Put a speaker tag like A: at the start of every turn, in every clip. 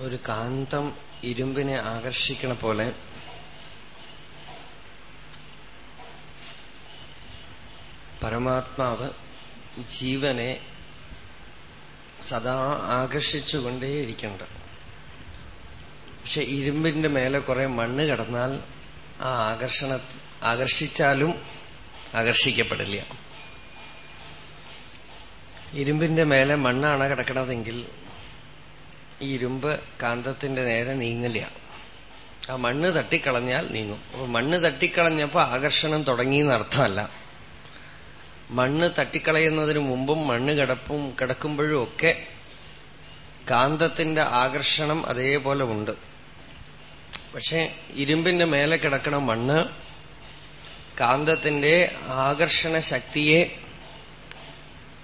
A: ഒരു കാന്തം ഇരുമ്പിനെ ആകർഷിക്കണ പോലെ പരമാത്മാവ് ജീവനെ സദാ ആകർഷിച്ചുകൊണ്ടേയിരിക്കുന്നുണ്ട് പക്ഷെ ഇരുമ്പിന്റെ മേലെ കുറെ മണ്ണ് കിടന്നാൽ ആ ആകർഷണ ആകർഷിച്ചാലും ആകർഷിക്കപ്പെടില്ല. ഇരുമ്പിന്റെ മേലെ മണ്ണാണ് കിടക്കണതെങ്കിൽ ഈ ഇരുമ്പ് കാന്തത്തിന്റെ നേരെ നീങ്ങില്ല ആ മണ്ണ് തട്ടിക്കളഞ്ഞാൽ നീങ്ങും. അപ്പൊ മണ്ണ് തട്ടിക്കളഞ്ഞപ്പോ ആകർഷണം തുടങ്ങി എന്നർത്ഥമല്ല മണ്ണ് തട്ടിക്കളയുന്നതിന് മുമ്പും മണ്ണ് കിടപ്പും കിടക്കുമ്പോഴും ഒക്കെ കാന്തത്തിന്റെ ആകർഷണം അതേപോലെ ഉണ്ട്. പക്ഷെ ഇരുമ്പിന്റെ മേലെ കിടക്കണ മണ്ണ് കാന്തത്തിന്റെ ആകർഷണ ശക്തിയെ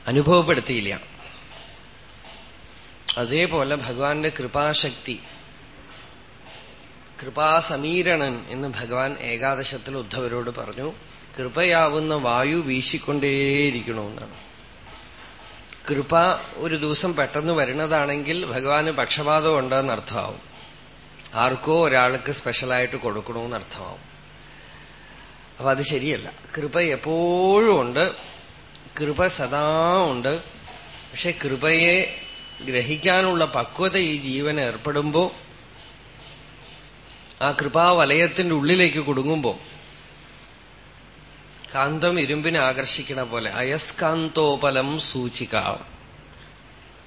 A: അനുഭവപ്പെടുത്തിയില്ല. അതേപോലെ ഭഗവാന്റെ കൃപാശക്തി കൃപാസമീരണൻ എന്ന് ഭഗവാൻ ഏകാദശത്തിൽ ഉദ്ധവരോട് പറഞ്ഞു കൃപയാവുന്ന വായു വീശിക്കൊണ്ടേയിരിക്കണമെന്നാണ് കൃപ ഒരു ദിവസം പെട്ടെന്ന് വരുന്നതാണെങ്കിൽ ഭഗവാന് പക്ഷപാതം ഉണ്ടെന്ന് അർത്ഥമാവും. ആർക്കോ ഒരാൾക്ക് സ്പെഷ്യലായിട്ട് കൊടുക്കണമെന്ന് അർത്ഥമാവും. അപ്പൊ അത് ശരിയല്ല. കൃപ എപ്പോഴും ഉണ്ട് കൃപ സദാ ഉണ്ട്. പക്ഷെ കൃപയെ ഗ്രഹിക്കാനുള്ള പക്വത ഈ ജീവൻ ഏർപ്പെടുമ്പോ ആ കൃപാവലയത്തിന്റെ ഉള്ളിലേക്ക് കുടുങ്ങുമ്പോ കാന്തം ഇരുമ്പിനെ ആകർഷിക്കണ പോലെ അയസ്കാന്തോപലം സൂചിക.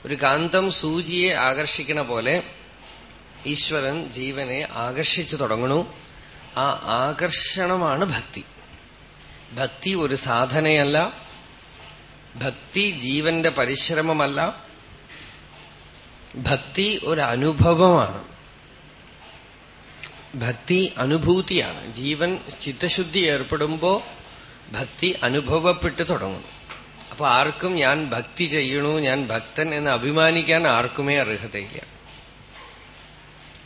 A: ഒരു കാന്തം സൂചിയെ ആകർഷിക്കണ പോലെ ഈശ്വരൻ ജീവനെ ആകർഷിച്ചു തുടങ്ങണു. ആ ആകർഷണമാണ് ഭക്തി. ഭക്തി ഒരു സാധനയല്ല. ഭക്തി ജീവന്റെ പരിശ്രമമല്ല. ഭക്തി ഒരു അനുഭവമാണ് ഭക്തി അനുഭൂതിയാണ്. ജീവൻ ചിത്തശുദ്ധി ഏർപ്പെടുമ്പോ ഭക്തി അനുഭവപ്പെട്ട് തുടങ്ങുന്നു. അപ്പൊ ആർക്കും ഞാൻ ഭക്തി ചെയ്യണു ഞാൻ ഭക്തൻ എന്ന് അഭിമാനിക്കാൻ ആർക്കുമേ അർഹതയില്ല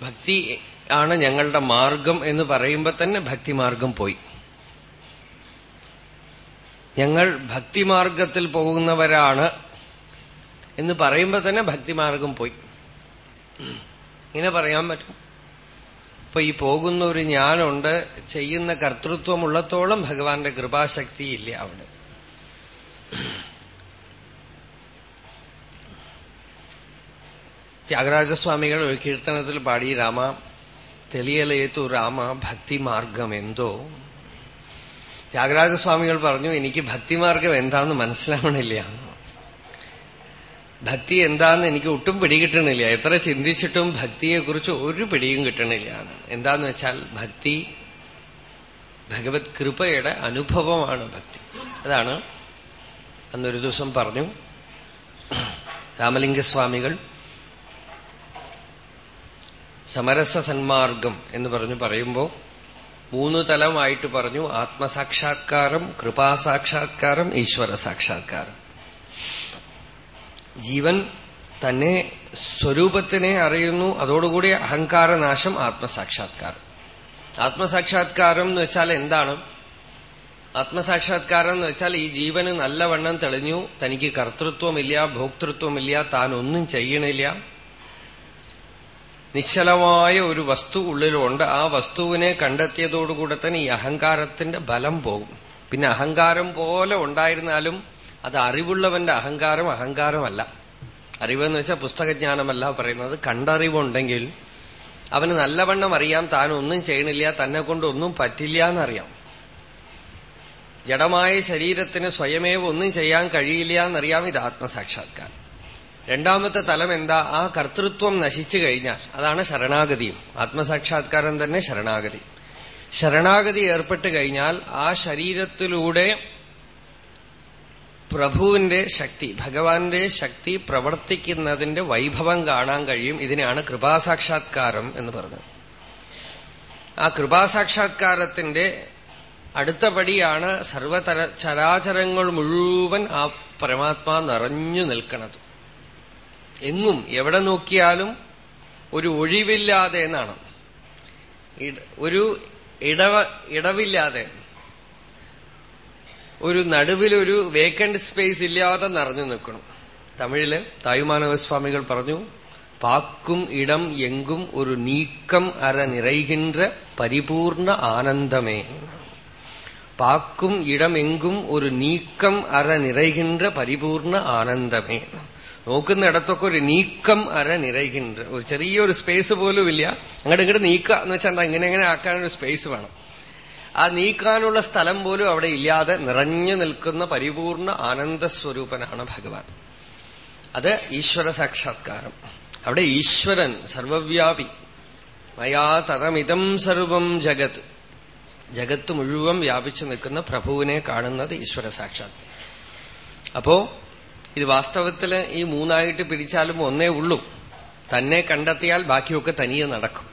A: ഭക്തി ആണ് ഞങ്ങളുടെ മാർഗം എന്ന് പറയുമ്പോ തന്നെ ഭക്തിമാർഗം പോയി. ഞങ്ങൾ ഭക്തിമാർഗത്തിൽ പോകുന്നവരാണ് എന്ന് പറയുമ്പോ തന്നെ ഭക്തിമാർഗം പോയി. ഇങ്ങനെ പറയാൻ പറ്റും. അപ്പൊ ഈ പോകുന്ന ഒരു ഞാനുണ്ട് ചെയ്യുന്ന കർത്തൃത്വമുള്ളത്തോളം ഭഗവാന്റെ കൃപാശക്തി ഇല്ല അവിടെ. ത്യാഗരാജസ്വാമികൾ ഒരു കീർത്തനത്തിൽ പാടി രാമ തെളിയലേത്തു രാമ ഭക്തിമാർഗം എന്തോ? ത്യാഗരാജസ്വാമികൾ പറഞ്ഞു എനിക്ക് ഭക്തിമാർഗം എന്താന്ന് മനസ്സിലാവണില്ല. ഭക്തി എന്താന്ന് എനിക്ക് ഒട്ടും പിടികിട്ടണില്ല. എത്ര ചിന്തിച്ചിട്ടും ഭക്തിയെക്കുറിച്ച് ഒരു പിടിയും കിട്ടണില്ല. എന്താന്ന് വെച്ചാൽ ഭക്തി ഭഗവത് കൃപയുടെ അനുഭവമാണ് ഭക്തി. അതാണ് അന്നൊരു ദിവസം പറഞ്ഞു രാമലിംഗസ്വാമികൾ സമരസ സന്മാർഗം എന്ന് പറഞ്ഞു പറയുമ്പോൾ മൂന്ന് തലമായിട്ട് പറഞ്ഞു ആത്മസാക്ഷാത്കാരം കൃപാസാക്ഷാത്കാരം ഈശ്വര സാക്ഷാത്കാരം ജീവൻ തന്നെ സ്വരൂപത്തിനെ അറിയുന്നു അതോടുകൂടി അഹങ്കാരനാശം ആത്മസാക്ഷാത്കാരം. ആത്മസാക്ഷാത്കാരം എന്ന് വെച്ചാൽ എന്താണ്? ആത്മസാക്ഷാത്കാരം എന്ന് വെച്ചാൽ ഈ ജീവന് നല്ലവണ്ണം തെളിഞ്ഞു തനിക്ക് കർത്തൃത്വമില്ല ഭോക്തൃത്വമില്ല താൻ ഒന്നും ചെയ്യണില്ല. നിശ്ചലമായ ഒരു വസ്തു ഉള്ളിലുണ്ട്. ആ വസ്തുവിനെ കണ്ടെത്തിയതോടുകൂടെ തന്നെ ഈ അഹങ്കാരത്തിന്റെ ബലം പോകും. പിന്നെ അഹങ്കാരം പോലെ ഉണ്ടായിരുന്നാലും അത് അറിവുള്ളവന്റെ അഹങ്കാരം അഹങ്കാരമല്ല. അറിവെന്ന് വെച്ചാൽ പുസ്തകജ്ഞാനമല്ല പറയുന്നത്. കണ്ടറിവുണ്ടെങ്കിൽ അവന് നല്ലവണ്ണം അറിയാം താൻ ഒന്നും ചെയ്യണില്ല തന്നെ കൊണ്ട് ഒന്നും പറ്റില്ല എന്നറിയാം ജഡമായ ശരീരത്തിന് സ്വയമേവ ഒന്നും ചെയ്യാൻ കഴിയില്ല എന്നറിയാം ഇത് ആത്മസാക്ഷാത്കാരം. രണ്ടാമത്തെ തലം എന്താ? ആ കർത്തൃത്വം നശിച്ചു കഴിഞ്ഞാൽ അതാണ് ശരണാഗതിയും ആത്മസാക്ഷാത്കാരം തന്നെ ശരണാഗതി. ശരണാഗതി ഏർപ്പെട്ട് കഴിഞ്ഞാൽ ആ ശരീരത്തിലൂടെ പ്രഭുവിന്റെ ശക്തി ഭഗവാന്റെ ശക്തി പ്രവർത്തിക്കുന്നതിന്റെ വൈഭവം കാണാൻ കഴിയും. ഇതിനെയാണ് കൃപാസാക്ഷാത്കാരം എന്ന് പറഞ്ഞത്. ആ കൃപാസാക്ഷാത്കാരത്തിന്റെ അടുത്ത പടിയാണ് സർവതര ചരാചരങ്ങൾ മുഴുവൻ ആ പരമാത്മാ നിറഞ്ഞു നിൽക്കുന്നത് എങ്ങും എവിടെ നോക്കിയാലും ഒരു ഒഴിവില്ലാതെ എന്നാണ്. ഒരു ഇടവ ഇടവില്ലാതെ ഒരു നടുവിലൊരു വേക്കന്റ് സ്പേസ് ഇല്ലാതെ നിറഞ്ഞു നിൽക്കണം. തമിഴിൽ തായുമാനവസ്വാമികൾ പറഞ്ഞു പാക്കും ഇടം എങ്കും ഒരു നീക്കം അര നിറയുകിன்ற പരിപൂർണ ആനന്ദമേ. പാക്കും ഇടം എങ്കും ഒരു നീക്കം അര നിറയുകിன்ற പരിപൂർണ ആനന്ദമേ. നോക്കുന്നിടത്തൊക്കെ ഒരു നീക്കം അര നിറയുകിன்ற ഒരു ചെറിയൊരു സ്പേസ് പോലും ഇല്ല അങ്ങോട്ട് ഇങ്ങോട്ട് നീക്കുക എന്ന് വെച്ചാൽ ഇങ്ങനെ എങ്ങനെ ആക്കാനൊരു സ്പേസ് വേണം. ആ നീക്കാനുള്ള സ്ഥലം പോലും അവിടെ ഇല്ലാതെ നിറഞ്ഞു നിൽക്കുന്ന പരിപൂർണ ആനന്ദസ്വരൂപനാണ് ഭഗവാൻ. അത് ഈശ്വര സാക്ഷാത്കാരം. അവിടെ ഈശ്വരൻ സർവവ്യാപി. മയാ തതമിതം സർവം ജഗത്. ജഗത്ത് മുഴുവൻ വ്യാപിച്ചു നിൽക്കുന്ന പ്രഭുവിനെ കാണുന്നത് ഈശ്വര സാക്ഷാത്. അപ്പോ ഇത് വാസ്തവത്തിൽ ഈ മൂന്നായിട്ട് പിരിച്ചാലും ഒന്നേ ഉള്ളൂ. തന്നെ കണ്ടെത്തിയാൽ ബാക്കിയൊക്കെ തനിയെ നടക്കും.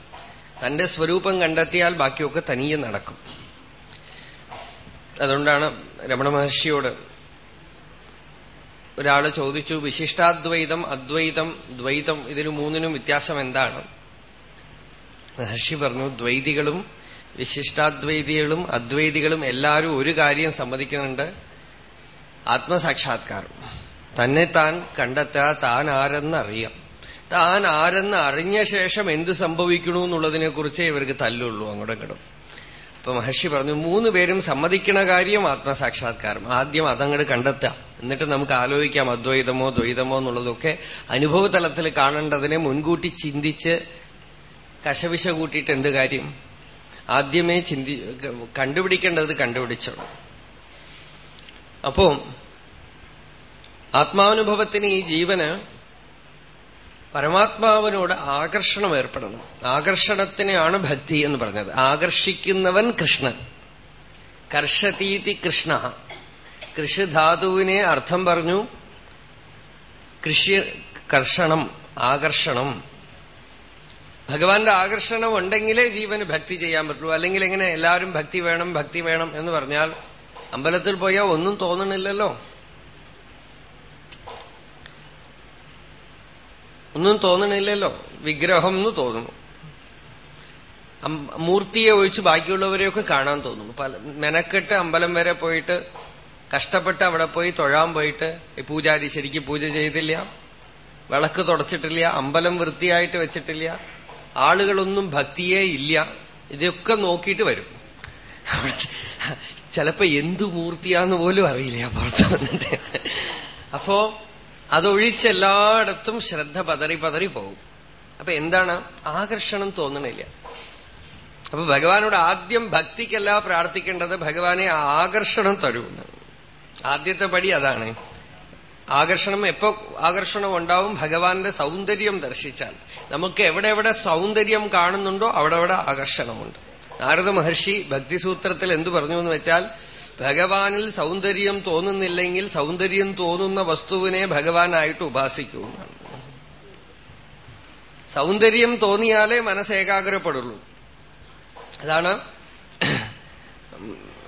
A: തന്റെ സ്വരൂപം കണ്ടെത്തിയാൽ ബാക്കിയൊക്കെ തനിയെ നടക്കും. അതുകൊണ്ടാണ് രമണ മഹർഷിയോട് ഒരാൾ ചോദിച്ചു വിശിഷ്ടാദ്വൈതം അദ്വൈതം ദ്വൈതം ഇതിനു മൂന്നിനും വ്യത്യാസം എന്താണ്? മഹർഷി പറഞ്ഞു ദ്വൈതികളും വിശിഷ്ടാദ്വൈതികളും അദ്വൈതികളും എല്ലാവരും ഒരു കാര്യം സമ്മതിക്കുന്നുണ്ട്. ആത്മസാക്ഷാത്കാരം. തന്നെ താൻ കണ്ടെത്തുക താൻ ആരെന്നറിയാം. താൻ ആരെന്ന് അറിഞ്ഞ ശേഷം എന്ത് സംഭവിക്കണു എന്നുള്ളതിനെ കുറിച്ചേ ഇവർക്ക് തല്ലുള്ളൂ അങ്ങോട്ടും ഇങ്ങോട്ടും. അപ്പൊ മഹർഷി പറഞ്ഞു മൂന്ന് പേരും സമ്മതിക്കണ കാര്യം ആത്മസാക്ഷാത്കാരം. ആദ്യം അതങ്ങോട്ട് കണ്ടെത്തുക. എന്നിട്ട് നമുക്ക് ആലോചിക്കാം അദ്വൈതമോ ദ്വൈതമോ എന്നുള്ളതൊക്കെ അനുഭവതലത്തിൽ കാണേണ്ടതിനെ മുൻകൂട്ടി ചിന്തിച്ച് കശവിശ കൂട്ടിയിട്ട് എന്ത് കാര്യം? ആദ്യമേ ചിന്തി കണ്ടുപിടിക്കേണ്ടത് കണ്ടുപിടിച്ചോളൂ. അപ്പോ ആത്മാനുഭവത്തിന് ഈ ജീവന് പരമാത്മാവിനോട് ആകർഷണം ഏർപ്പെടണം ആകർഷണത്തിനെയാണ് ഭക്തി എന്ന് പറഞ്ഞത്. ആകർഷിക്കുന്നവൻ കൃഷ്ണൻ. കർഷതീതി കൃഷ്ണ. കൃഷിധാതുവിനെ അർത്ഥം പറഞ്ഞു കൃഷി കർഷണം ആകർഷണം. ഭഗവാന്റെ ആകർഷണം ഉണ്ടെങ്കിലേ ജീവന് ഭക്തി ചെയ്യാൻ പറ്റുള്ളൂ. അല്ലെങ്കിൽ എങ്ങനെ എല്ലാവരും ഭക്തി വേണം ഭക്തി വേണം എന്ന് പറഞ്ഞാൽ അമ്പലത്തിൽ പോയാൽ ഒന്നും തോന്നണില്ലല്ലോ. ഒന്നും തോന്നണില്ലല്ലോ. വിഗ്രഹം എന്ന് തോന്നുന്നു. മൂർത്തിയെ ഒഴിച്ച് ബാക്കിയുള്ളവരെയൊക്കെ കാണാൻ തോന്നുന്നു. പല മെനക്കെട്ട് അമ്പലം വരെ പോയിട്ട് കഷ്ടപ്പെട്ട് അവിടെ പോയി തൊഴാൻ പോയിട്ട് പൂജാരി ശരിക്കും പൂജ ചെയ്തില്ല വിളക്ക് തുടച്ചിട്ടില്ല അമ്പലം വൃത്തിയായിട്ട് വെച്ചിട്ടില്ല ആളുകളൊന്നും ഭക്തിയേ ഇല്ല ഇതൊക്കെ നോക്കിയിട്ട് വരും. ചിലപ്പോ എന്തു മൂർത്തിയാന്ന് പോലും അറിയില്ല പുറത്ത് വന്നിട്ട്. അപ്പോ അതൊഴിച്ചെല്ലായിടത്തും ശ്രദ്ധ പതറി പതറി പോകും. അപ്പൊ എന്താണ്? ആകർഷണം തോന്നണില്ല. അപ്പൊ ഭഗവാനോട് ആദ്യം ഭക്തിക്കല്ല പ്രാർത്ഥിക്കേണ്ടത് ഭഗവാനെ ആകർഷണം തരുമെന്ന്. ആദ്യത്തെ പടി അതാണ്. ആകർഷണം എപ്പോ ആകർഷണം ഉണ്ടാവും? ഭഗവാന്റെ സൗന്ദര്യം ദർശിച്ചാൽ. നമുക്ക് എവിടെ എവിടെ സൗന്ദര്യം കാണുന്നുണ്ടോ അവിടെ അവിടെ ആകർഷണമുണ്ട്. നാരദ മഹർഷി ഭക്തിസൂത്രത്തിൽ എന്തു പറഞ്ഞു എന്ന് വെച്ചാൽ ഭഗവാനിൽ സൗന്ദര്യം തോന്നുന്നില്ലെങ്കിൽ സൗന്ദര്യം തോന്നുന്ന വസ്തുവിനെ ഭഗവാനായിട്ട് ഉപാസിക്കൂ. എന്നാണ് സൗന്ദര്യം തോന്നിയാലേ മനസ്സേകാഗ്രപ്പെടുള്ളൂ. അതാണ്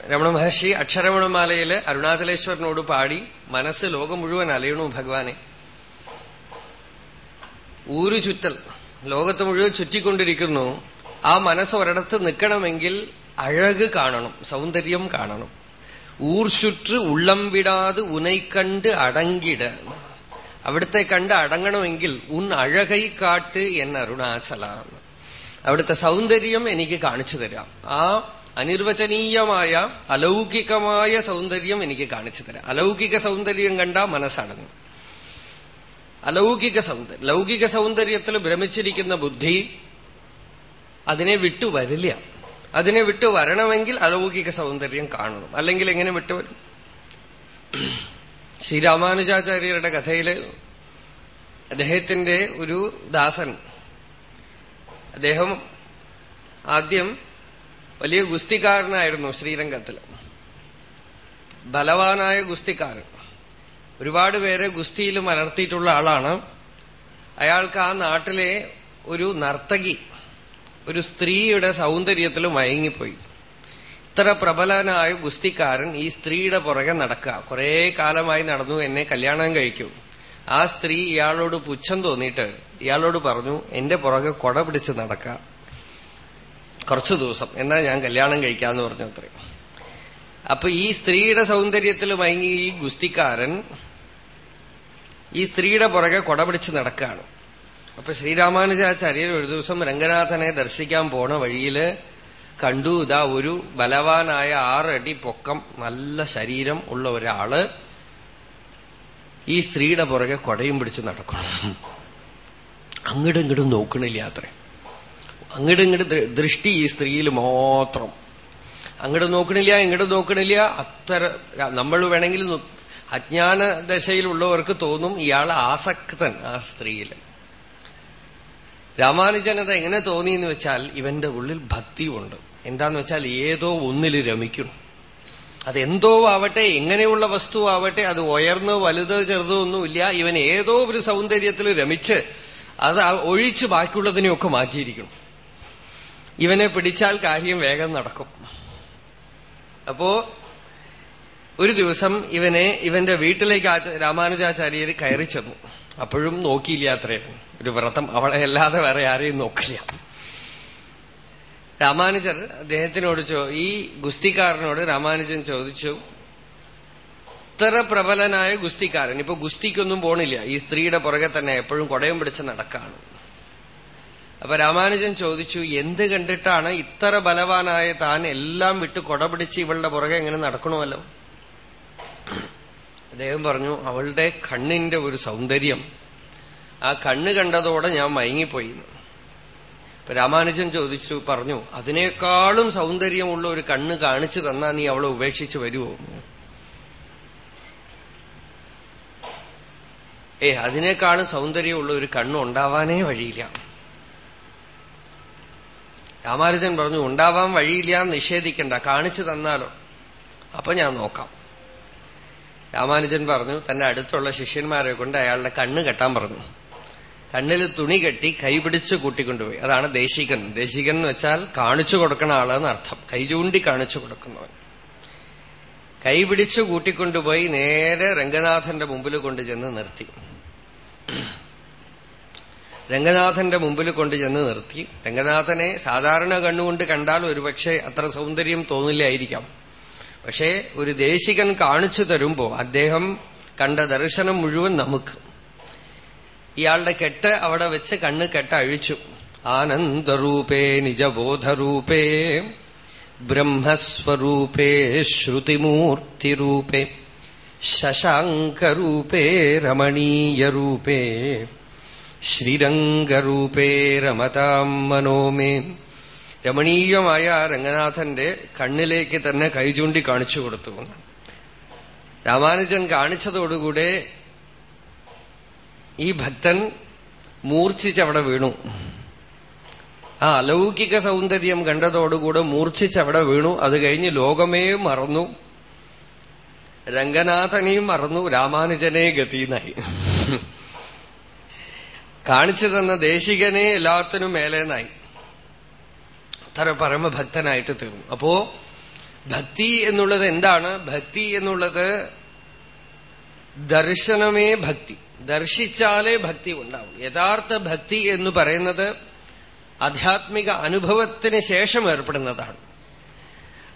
A: രമണ മഹർഷി അക്ഷരമണമാലയിൽ അരുണാചലേശ്വരനോട് പാടി മനസ്സ് ലോകം മുഴുവൻ അലയണു ഭഗവാനെ. ഊരു ചുറ്റൽ ലോകത്ത് മുഴുവൻ ചുറ്റിക്കൊണ്ടിരിക്കുന്നു. ആ മനസ്സ് ഒരിടത്ത് നിൽക്കണമെങ്കിൽ അഴക് കാണണം സൗന്ദര്യം കാണണം. ഊർശുറ്റ് ഉള്ളം വിടാതെ ഉനൈ കണ്ട് അടങ്ങിട. അവിടുത്തെ കണ്ട് അടങ്ങണമെങ്കിൽ ഉൻ അഴകൈ കാട്ട് എൻ അരുണാചല. അവിടുത്തെ സൗന്ദര്യം എനിക്ക് കാണിച്ചു തരാം. ആ അനിർവചനീയമായ അലൗകികമായ സൗന്ദര്യം എനിക്ക് കാണിച്ചു തരാം. അലൗകിക സൗന്ദര്യം കണ്ട മനസ്സടങ്ങും. അലൗകിക സൗന്ദര്യം ലൗകിക സൗന്ദര്യത്തിൽ ഭ്രമിച്ചിരിക്കുന്ന ബുദ്ധി അതിനെ വിട്ടു വരില്ല. അതിനെ വിട്ട് വരണമെങ്കിൽ അലൗകിക സൗന്ദര്യം കാണണം. അല്ലെങ്കിൽ എങ്ങനെ വിട്ടുവരും ശ്രീരാമാനുജാചാര്യരുടെ കഥയിൽ അദ്ദേഹത്തിന്റെ ഒരു ദാസൻ അദ്ദേഹം ആദ്യം വലിയ ഗുസ്തിക്കാരനായിരുന്നു ശ്രീരംഗത്തിൽ ബലവാനായ ഗുസ്തിക്കാരൻ. ഒരുപാട് പേരെ ഗുസ്തിയിൽ മലർത്തിയിട്ടുള്ള ആളാണ്. അയാൾക്ക് ആ നാട്ടിലെ ഒരു നർത്തകി ഒരു സ്ത്രീയുടെ സൗന്ദര്യത്തിൽ മയങ്ങിപ്പോയി. ഇത്ര പ്രബലനായ ഗുസ്തിക്കാരൻ ഈ സ്ത്രീയുടെ പുറകെ നടക്കുക. കുറെ കാലമായി നടന്നു എന്നെ കല്യാണം കഴിക്കൂ. ആ സ്ത്രീ ഇയാളോട് പുച്ഛം തോന്നിയിട്ട് ഇയാളോട് പറഞ്ഞു എന്റെ പുറകെ കൊട പിടിച്ച് നടക്ക. കുറച്ചു ദിവസം എന്നാ ഞാൻ കല്യാണം കഴിക്കാന്ന് പറഞ്ഞു അത്രയും അപ്പൊ ഈ സ്ത്രീയുടെ സൗന്ദര്യത്തിൽ മയങ്ങി ഈ ഗുസ്തിക്കാരൻ ഈ സ്ത്രീയുടെ പുറകെ കൊട പിടിച്ച് നടക്കുകയാണ്. അപ്പൊ ശ്രീരാമാനുജാചാര്യർ ഒരു ദിവസം രംഗനാഥനെ ദർശിക്കാൻ പോണ വഴിയിൽ കണ്ടു ഇതാ ഒരു ബലവാനായ ആറടി പൊക്കം നല്ല ശരീരം ഉള്ള ഒരാൾ ഈ സ്ത്രീയുടെ പുറകെ കൊടയും പിടിച്ച് നടക്കണം അങ്ങോട്ടും ഇങ്ങോട്ടും നോക്കണില്ല അത്ര. അങ്ങോട്ടും ഇങ്ങോട്ട് ദൃഷ്ടി ഈ സ്ത്രീയിൽ മാത്രം. അങ്ങോട്ട് നോക്കണില്ല ഇങ്ങോട്ട് നോക്കണില്ല അത്ര നമ്മൾ വേണമെങ്കിൽ അജ്ഞാന ദശയിലുള്ളവർക്ക് തോന്നും ഇയാൾ ആസക്തൻ ആ സ്ത്രീയിൽ. രാമാനുജനത എങ്ങനെ തോന്നി എന്ന് വെച്ചാൽ ഇവന്റെ ഉള്ളിൽ ഭക്തിയുണ്ട്. എന്താന്ന് വെച്ചാൽ ഏതോ ഒന്നിൽ രമിക്കണം. അതെന്തോ ആവട്ടെ എങ്ങനെയുള്ള വസ്തു ആവട്ടെ അത് ഉയർന്നോ വലുതോ ചെറുതോ ഒന്നുമില്ല ഇവൻ ഏതോ ഒരു സൗന്ദര്യത്തിൽ രമിച്ച് അത് ഒഴിച്ച് ബാക്കിയുള്ളതിനെയൊക്കെ മാറ്റിയിരിക്കണം. ഇവനെ പിടിച്ചാൽ കാര്യം വേഗം നടക്കും. അപ്പോ ഒരു ദിവസം ഇവനെ ഇവന്റെ വീട്ടിലേക്ക് രാമാനുജാചാര്യർ കയറി ചെന്നു. അപ്പോഴും നോക്കിയില്ല ഒരു വ്രതം അവളെ അല്ലാതെ വേറെ ആരെയും നോക്കില്ല. രാമാനുജർ അദ്ദേഹത്തിനോട് ഈ ഗുസ്തിക്കാരനോട് രാമാനുജൻ ചോദിച്ചു ഇത്ര പ്രബലനായ ഗുസ്തിക്കാരൻ ഇപ്പൊ ഗുസ്തിക്കൊന്നും പോണില്ല. ഈ സ്ത്രീയുടെ പുറകെ തന്നെ എപ്പോഴും കൊടയും പിടിച്ച് നടക്കാണ്. അപ്പൊ രാമാനുജൻ ചോദിച്ചു എന്ത് കണ്ടിട്ടാണ് ഇത്ര ബലവാനായ താൻ എല്ലാം വിട്ട് കൊട പിടിച്ച് ഇവളുടെ പുറകെ എങ്ങനെ നടക്കണമല്ലോ? അദ്ദേഹം പറഞ്ഞു അവളുടെ കണ്ണിന്റെ ഒരു സൗന്ദര്യം ആ കണ്ണ് കണ്ടതോടെ ഞാൻ മയങ്ങിപ്പോയി. രാമാനുജൻ ചോദിച്ചു പറഞ്ഞു അതിനേക്കാളും സൗന്ദര്യമുള്ള ഒരു കണ്ണ് കാണിച്ചു തന്നാ നീ അവളെ ഉപേക്ഷിച്ച് വരുമോ ഏ അതിനേക്കാളും സൗന്ദര്യമുള്ള ഒരു കണ്ണ് ഉണ്ടാവാനേ വഴിയില്ല. രാമാനുജൻ പറഞ്ഞു ഉണ്ടാവാൻ വഴിയില്ല നിഷേധിക്കണ്ട കാണിച്ചു തന്നാലോ? അപ്പൊ ഞാൻ നോക്കാം. രാമാനുജൻ പറഞ്ഞു തന്റെ അടുത്തുള്ള ശിഷ്യന്മാരെ കൊണ്ട് അയാളുടെ കണ്ണ് കെട്ടാൻ പറഞ്ഞു. കണ്ണിൽ തുണി കെട്ടി കൈപിടിച്ച് കൂട്ടിക്കൊണ്ടുപോയി. അതാണ് ദേശികൻ. ദേശികൻ എന്ന് വെച്ചാൽ കാണിച്ചു കൊടുക്കുന്ന ആളെന്ന് അർത്ഥം. കൈ ചൂണ്ടി കാണിച്ചു കൊടുക്കുന്നവൻ. കൈപിടിച്ച് കൂട്ടിക്കൊണ്ടുപോയി നേരെ രംഗനാഥന്റെ മുമ്പിൽ കൊണ്ടുചെന്ന് നിർത്തി. രംഗനാഥന്റെ മുമ്പിൽ കൊണ്ടുചെന്ന് നിർത്തി. രംഗനാഥനെ സാധാരണ കണ്ണുകൊണ്ട് കണ്ടാൽ ഒരുപക്ഷെ അത്ര സൗന്ദര്യം തോന്നില്ലായിരിക്കാം. പക്ഷേ ഒരു ദേശികൻ കാണിച്ചു തരുമ്പോ അദ്ദേഹം കണ്ട ദർശനം മുഴുവൻ നമുക്ക്. ഇയാളുടെ കെട്ട് അവിടെ വെച്ച് കണ്ണ് കെട്ട് അഴിച്ചു. ആനന്ദരൂപേ നിജബോധരൂപേ ബ്രഹ്മസ്വരൂപേ ശ്രുതിമൂർത്തിരൂപേ ശശാങ്കരൂപേ രമണീയരൂപേ ശ്രീരംഗരൂപേ രമതാം മനോമേ. രമണീയമായ രംഗനാഥന്റെ കണ്ണിലേക്ക് തന്നെ കൈചൂണ്ടി കാണിച്ചു കൊടുത്തു. രാമാനുജൻ കാണിച്ചതോടുകൂടെ ഈ ഭക്തൻ മൂർച്ഛിച്ചവിടെ വീണു. ആ അലൗകിക സൗന്ദര്യം കണ്ടതോടുകൂടെ മൂർച്ഛിച്ചവിടെ വീണു. അത് കഴിഞ്ഞ് ലോകമേ മറന്നു. രംഗനാഥനെയും മറന്നു. രാമാനുജനെ ഗതിന്നായി. കാണിച്ചു തന്ന ദേശികനെ എല്ലാത്തിനും മേലേന്നായി. അത്ര പരമഭക്തനായിട്ട് തീർന്നു. അപ്പോ ഭക്തി എന്നുള്ളത് എന്താണ്? ഭക്തി എന്നുള്ളത് ദർശനമേ ഭക്തി. ദർശിച്ചാലേ ഭക്തി ഉണ്ടാവും യഥാർത്ഥ ഭക്തി എന്ന് പറയുന്നത് ആധ്യാത്മിക അനുഭവത്തിന് ശേഷം ഏർപ്പെടുന്നതാണ്.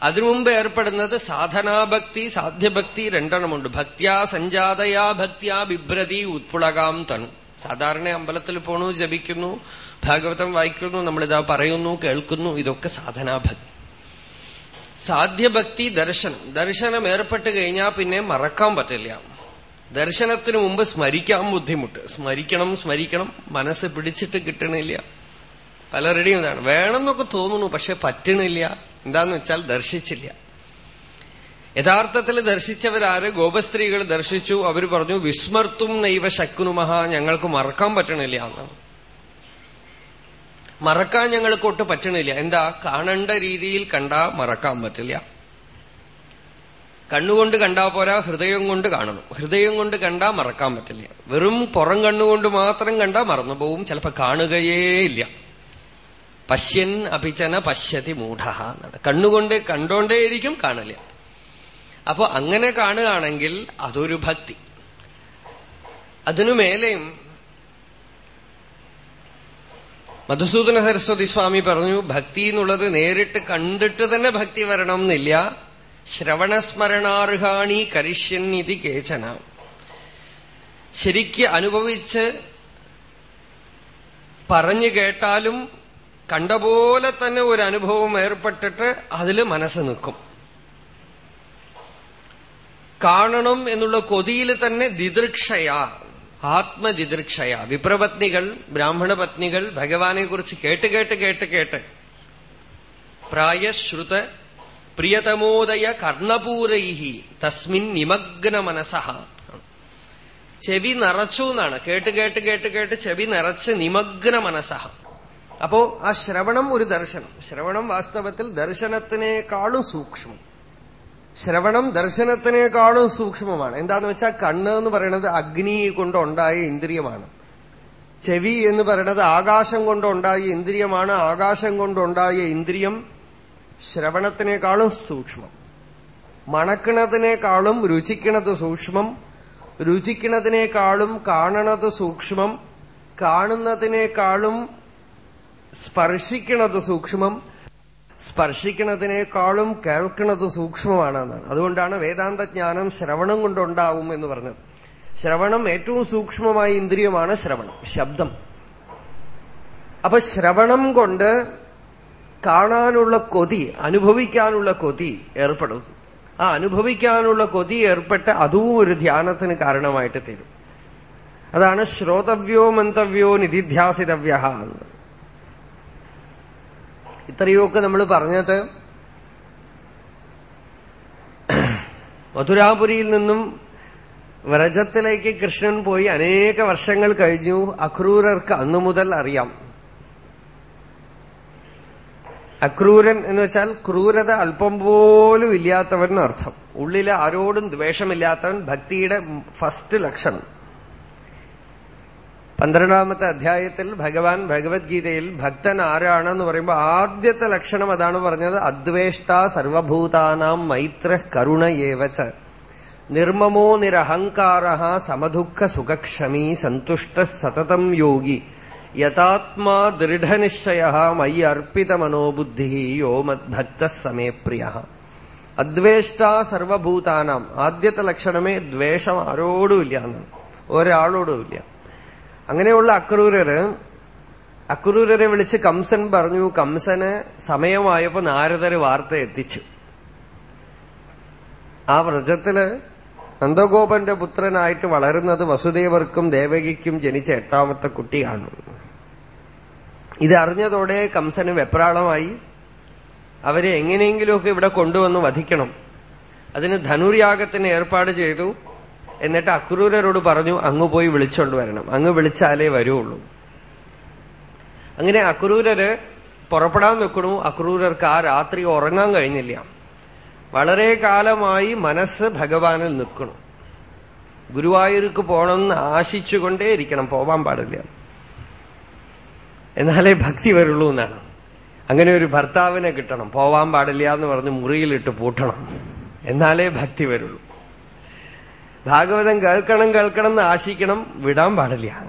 A: അതിനു മുമ്പ് ഏർപ്പെടുന്നത് സാധനാഭക്തി സാധ്യഭക്തി രണ്ടെണ്ണമുണ്ട്. ഭക്തിയാ സഞ്ജാതയാ ഭക്തിയാ ബിഭ്രതി ഉത്പുളകാം തനു സാധാരണ അമ്പലത്തിൽ പോണു ജപിക്കുന്നു ഭാഗവതം വായിക്കുന്നു നമ്മളിതാ പറയുന്നു കേൾക്കുന്നു ഇതൊക്കെ സാധനാഭക്തി. സാധ്യഭക്തി ദർശനം. ദർശനം ഏർപ്പെട്ട് കഴിഞ്ഞാൽ പിന്നെ മറക്കാൻ പറ്റില്ല. ദർശനത്തിന് മുമ്പ് സ്മരിക്കാൻ ബുദ്ധിമുട്ട്. സ്മരിക്കണം സ്മരിക്കണം മനസ്സ് പിടിച്ചിട്ട് കിട്ടണില്ല. പലരുടെയും ഇതാണ്. വേണമെന്നൊക്കെ തോന്നുന്നു പക്ഷെ പറ്റണില്ല. എന്താന്ന് വെച്ചാൽ ദർശിച്ചില്ല. യഥാർത്ഥത്തിൽ ദർശിച്ചവരാര്? ഗോപസ്ത്രീകൾ ദർശിച്ചു. അവർ പറഞ്ഞു വിസ്മർത്തും നൈവ ശക്കുനുമഹ ഞങ്ങൾക്ക് മറക്കാൻ പറ്റണില്ല എന്നാണ് മറക്കാൻ ഞങ്ങൾക്കൊട്ട് പറ്റണില്ല. എന്താ? കാണേണ്ട രീതിയിൽ കണ്ടാ മറക്കാൻ പറ്റില്ല. കണ്ണുകൊണ്ട് കണ്ടാ പോരാ ഹൃദയം കൊണ്ട് കാണണം. ഹൃദയം കൊണ്ട് കണ്ടാ മറക്കാൻ പറ്റില്ല. വെറും പുറം കണ്ണുകൊണ്ട് മാത്രം കണ്ടാ മറന്നുപോവും ചിലപ്പോ കാണുകയേ ഇല്ല. പശ്യൻ അഭിചന പശ്യതി മൂഢ എന്നാണ്. കണ്ണുകൊണ്ട് കണ്ടോണ്ടേയിരിക്കും കാണില്ല അപ്പോ അങ്ങനെ കാണുകയാണെങ്കിൽ അതൊരു ഭക്തി. അതിനു മേലെയും മധുസൂദന സരസ്വതി സ്വാമി പറഞ്ഞു ഭക്തി എന്നുള്ളത് നേരിട്ട് കണ്ടിട്ട് തന്നെ ഭക്തി വരണം എന്നില്ല ശ്രവണസ്മരണാർഹാണി കരിഷ്യൻ ഇതി കേചന. ശരിക്ക് അനുഭവിച്ച് പറഞ്ഞു കേട്ടാലും കണ്ട പോലെ തന്നെ ഒരു അനുഭവം ഏർപ്പെട്ടിട്ട് അതിൽ മനസ്സ് നിൽക്കും. കാണണം എന്നുള്ള കൊതിയിൽ തന്നെ ദിദൃക്ഷയ ആത്മദിദൃക്ഷയ. വിപ്രപത്നികൾ ബ്രാഹ്മണപത്നികൾ ഭഗവാനെ കുറിച്ച് കേട്ട് കേട്ട് കേട്ട് കേട്ട് പ്രായശ്രുത പ്രിയതമോദയ കർണപൂരൈഹി തസ്മിൻ നിമഗ്ന മനസഹ ചെവി നിറച്ചു എന്നാണ്. കേട്ട് കേട്ട് കേട്ട് കേട്ട് ചെവി നിറച്ച് നിമഗ്ന മനസഹ അപ്പോ ആ ശ്രവണം ഒരു ദർശനം. ശ്രവണം വാസ്തവത്തിൽ ദർശനത്തിനേക്കാളും സൂക്ഷ്മം. ശ്രവണം ദർശനത്തിനേക്കാളും സൂക്ഷ്മമാണ്. എന്താന്ന് വെച്ചാൽ കണ്ണ് എന്ന് പറയുന്നത് അഗ്നി കൊണ്ടുണ്ടായ ഇന്ദ്രിയമാണ്. ചെവി എന്ന് പറയുന്നത് ആകാശം കൊണ്ടുണ്ടായ ഇന്ദ്രിയമാണ്. ആകാശം കൊണ്ടുണ്ടായ ഇന്ദ്രിയം ശ്രവണത്തിനേക്കാളും സൂക്ഷ്മം. മണക്കണതിനേക്കാളും രുചിക്കണത് സൂക്ഷ്മം. രുചിക്കണതിനേക്കാളും കാണണത് സൂക്ഷ്മം. കാണുന്നതിനേക്കാളും സ്പർശിക്കണത് സൂക്ഷ്മം. സ്പർശിക്കണതിനേക്കാളും കേൾക്കുന്നത് സൂക്ഷ്മമാണ് എന്നാണ് അതുകൊണ്ടാണ് വേദാന്തജ്ഞാനം ശ്രവണം കൊണ്ടുണ്ടാവും എന്ന് പറഞ്ഞത്. ശ്രവണം ഏറ്റവും സൂക്ഷ്മമായ ഇന്ദ്രിയമാണ് ശ്രവണം ശബ്ദം. അപ്പൊ ശ്രവണം കൊണ്ട് കാണാനുള്ള കൊതി അനുഭവിക്കാനുള്ള കൊതി ഏർപ്പെടുന്നു ആ അനുഭവിക്കാനുള്ള കൊതി ഏർപ്പെട്ട് അതും ഒരു ധ്യാനത്തിന് കാരണമായിട്ട് തീരും. അതാണ് ശ്രോതവ്യോ മന്തവ്യോ നിധിധ്യാസിതവ്യ ഇത്രയൊക്കെ നമ്മൾ പറഞ്ഞത് മധുരാപുരിയിൽ നിന്നും വ്രജത്തിലേക്ക് കൃഷ്ണൻ പോയി അനേക വർഷങ്ങൾ കഴിഞ്ഞു. അക്രൂരർക്ക് അന്നു മുതൽ അറിയാം. അക്രൂരൻ എന്ന് വെച്ചാൽ ക്രൂരത അല്പം പോലും ഇല്ലാത്തവൻ അർത്ഥം. ഉള്ളിൽ ആരോടും ദ്വേഷമില്ലാത്തവൻ ഭക്തിയുടെ ഫസ്റ്റ് ലക്ഷണം. പന്ത്രണ്ടാമത്തെ അധ്യായത്തിൽ ഭഗവാൻ ഭഗവത്ഗീതയിൽ ഭക്തൻ ആരാണെന്ന് പറയുമ്പോൾ ആദ്യത്തെ ലക്ഷണം അതാണ് പറഞ്ഞത് അദ്വേഷ്ട സർവഭൂതാനാം മൈത്ര കരുണ നിർമ്മമോ നിരഹങ്കാര സമദുഃഖ സുഖക്ഷമീ സന്തുഷ്ട സതതം യോഗി. യഥാത്മാ ദൃഢനിശ്ചയ മയി അർപ്പിത മനോബുദ്ധി യോ മദ്ഭക്ത സമേ പ്രിയ. അദ്വേഷ്ടാ സർവഭൂതാനാം. ആദ്യത്തെ ലക്ഷണമേ ദ്വേഷം ആരോടുമില്ല എന്നാണ് ഒരാളോടുമില്ല അങ്ങനെയുള്ള അക്രൂരര് അക്രൂരരെ വിളിച്ച് കംസൻ പറഞ്ഞു. കംസന് സമയമായപ്പോ നാരദര് വാർത്ത എത്തിച്ചു. ആ വ്രജത്തിൽ നന്ദഗോപന്റെ പുത്രനായിട്ട് വളരുന്നത് വസുദേവർക്കും ദേവകിക്കും ജനിച്ച എട്ടാമത്തെ കുട്ടിയാണ്. ഇത് അറിഞ്ഞതോടെ കംസന് വെപ്രാളമായി. അവരെ എങ്ങനെയെങ്കിലുമൊക്കെ ഇവിടെ കൊണ്ടുവന്ന് വധിക്കണം. അതിന് ധനുർയാഗത്തിന് ഏർപ്പാട് ചെയ്തു. എന്നിട്ട് അക്രൂരരോട് പറഞ്ഞു അങ്ങ് പോയി വിളിച്ചോണ്ട് വരണം. അങ്ങ് വിളിച്ചാലേ വരുള്ളൂ. അങ്ങനെ അക്രൂരര് പുറപ്പെടാൻ നിൽക്കണു അക്രൂരർക്ക് ആ രാത്രി ഉറങ്ങാൻ കഴിഞ്ഞില്ല. വളരെ കാലമായി മനസ്സ് ഭഗവാനിൽ നിൽക്കണം ഗുരുവായൂർക്ക് പോകണമെന്ന് ആശിച്ചുകൊണ്ടേ ഇരിക്കണം പോവാൻ പാടില്ല. എന്നാലേ ഭക്തി വരുള്ളൂ എന്നാണ്. അങ്ങനെ ഒരു ഭർത്താവിനെ കിട്ടണം. പോവാൻ പാടില്ല എന്ന് പറഞ്ഞ് മുറിയിലിട്ട് പൂട്ടണം. എന്നാലേ ഭക്തി വരുള്ളൂ. ഭാഗവതം കേൾക്കണം കേൾക്കണം എന്ന് ആശിക്കണം വിടാൻ പാടില്ല.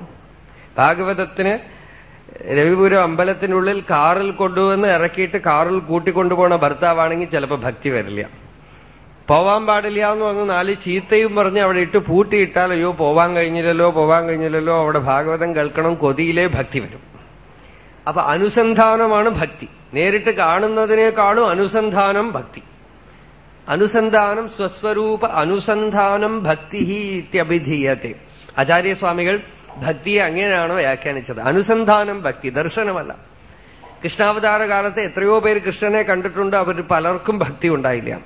A: ഭാഗവതത്തിന് രവിപുരം അമ്പലത്തിനുള്ളിൽ കാറിൽ കൊണ്ടുവന്ന് ഇറക്കിയിട്ട് കാറിൽ കൂട്ടിക്കൊണ്ടുപോണ ഭർത്താവാണെങ്കിൽ ചിലപ്പോൾ ഭക്തി വരില്ല. പോവാൻ പാടില്ല എന്ന് പറഞ്ഞ് നാല് ചീത്തയും പറഞ്ഞ് അവിടെ ഇട്ട് പൂട്ടിയിട്ടാൽ അയ്യോ പോവാൻ കഴിഞ്ഞില്ലല്ലോ പോവാൻ കഴിഞ്ഞില്ലല്ലോ അവിടെ ഭാഗവതം കേൾക്കണം കൊതിയിലേ ഭക്തി വരും. അപ്പൊ അനുസന്ധാനമാണ് ഭക്തി. നേരിട്ട് കാണുന്നതിനേക്കാളും അനുസന്ധാനം ഭക്തി. അനുസന്ധാനം സ്വസ്വരൂപ അനുസന്ധാനം ഭക്തി ഇത്യഭിധീയത്തെ. ആചാര്യസ്വാമികൾ ഭക്തിയെ അങ്ങനെയാണ് വ്യാഖ്യാനിച്ചത്? അനുസന്ധാനം ഭക്തി ദർശനമല്ല. കൃഷ്ണാവതാര കാലത്ത് എത്രയോ പേര് കൃഷ്ണനെ കണ്ടിട്ടുണ്ട് അവർ പലർക്കും ഭക്തി ഉണ്ടായില്ല.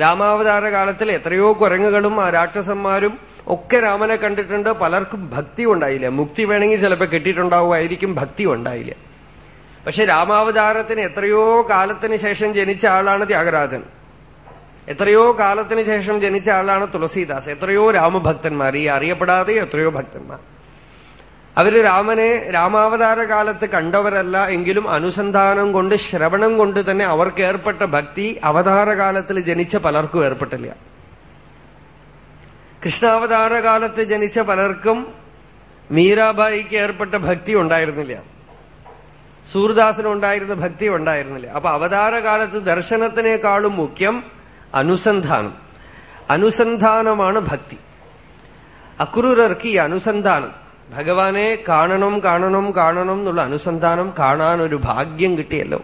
A: രാമാവതാര കാലത്തിൽ എത്രയോ കുരങ്ങുകളും ആ രാക്ഷസന്മാരും ഒക്കെ രാമനെ കണ്ടിട്ടുണ്ട്. പലർക്കും ഭക്തി ഉണ്ടായില്ല. മുക്തി വേണമെങ്കിൽ ചിലപ്പോൾ കിട്ടിയിട്ടുണ്ടാവുമായിരിക്കും. ഭക്തി ഉണ്ടായില്ല. പക്ഷെ രാമാവതാരത്തിന് എത്രയോ കാലത്തിന് ശേഷം ജനിച്ച ആളാണ് ത്യാഗരാജൻ. എത്രയോ കാലത്തിന് ശേഷം ജനിച്ച ആളാണ് തുളസീദാസ്. എത്രയോ രാമഭക്തന്മാർ. ഈ അറിയപ്പെടാതെ എത്രയോ ഭക്തന്മാർ. അവർ രാമനെ രാമാവതാര കാലത്ത് കണ്ടവരല്ല എങ്കിലും അനുസന്ധാനം കൊണ്ട് ശ്രവണം കൊണ്ട് തന്നെ അവർക്ക് ഏർപ്പെട്ട ഭക്തി അവതാര കാലത്തിൽ ജനിച്ച പലർക്കും ഏർപ്പെട്ടില്ല. കൃഷ്ണാവതാര കാലത്ത് ജനിച്ച പലർക്കും മീരാബായിക്ക് ഏർപ്പെട്ട ഭക്തി ഉണ്ടായിരുന്നില്ല. സൂർദാസിനുണ്ടായിരുന്ന ഭക്തി ഉണ്ടായിരുന്നില്ല. അപ്പൊ അവതാരകാലത്ത് ദർശനത്തിനേക്കാളും മുഖ്യം അനുസന്ധാനം. അനുസന്ധാനമാണ് ഭക്തി. അക്രൂരർക്ക് ഈ അനുസന്ധാനം ഭഗവാനെ കാണണം കാണണം കാണണം എന്നുള്ള അനുസന്ധാനം കാണാൻ ഒരു ഭാഗ്യം കിട്ടിയല്ലോ.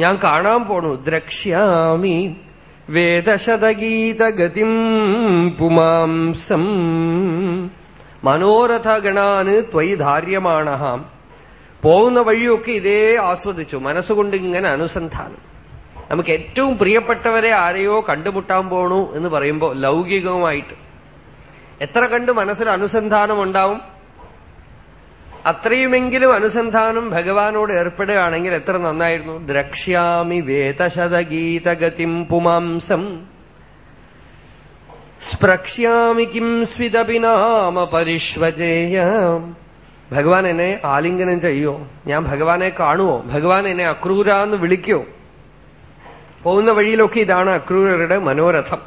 A: ഞാൻ കാണാൻ പോണു. ദ്രക്ഷ്യാമി വേദശതഗീതഗതിം പുമാംസം. മനോരഥഗണാന് ത്വയി ധാര്യമാണഹാം. പോകുന്ന വഴിയൊക്കെ ഇതേ ആസ്വദിച്ചു. മനസ്സുകൊണ്ട് ഇങ്ങനെ അനുസന്ധാനം. നമുക്ക് ഏറ്റവും പ്രിയപ്പെട്ടവരെ ആരെയോ കണ്ടുമുട്ടാൻ പോണു എന്ന് പറയുമ്പോൾ ലൗകികവുമായിട്ട്. എത്ര കണ്ട് മനസ്സിൽ അനുസന്ധാനം ഉണ്ടാവും? അത്രയുമെങ്കിലും അനുസന്ധാനം ഭഗവാനോട് ഏർപ്പെടുകയാണെങ്കിൽ എത്ര നന്നായിരുന്നു. ദ്രക്ഷ്യാമി വേതശതഗീതഗതിം പുമാംസം. സ്പ്രക്ഷ്യാമി കിം സ്വിതപി നാമ ഭഗവാൻ എന്നെ ആലിംഗനം ചെയ്യോ? ഞാൻ ഭഗവാനെ കാണുവോ? ഭഗവാൻ എന്നെ അക്രൂര എന്ന് വിളിക്കോ? പോകുന്ന വഴിയിലൊക്കെ ഇതാണ് അക്രൂരരുടെ മനോരഥം.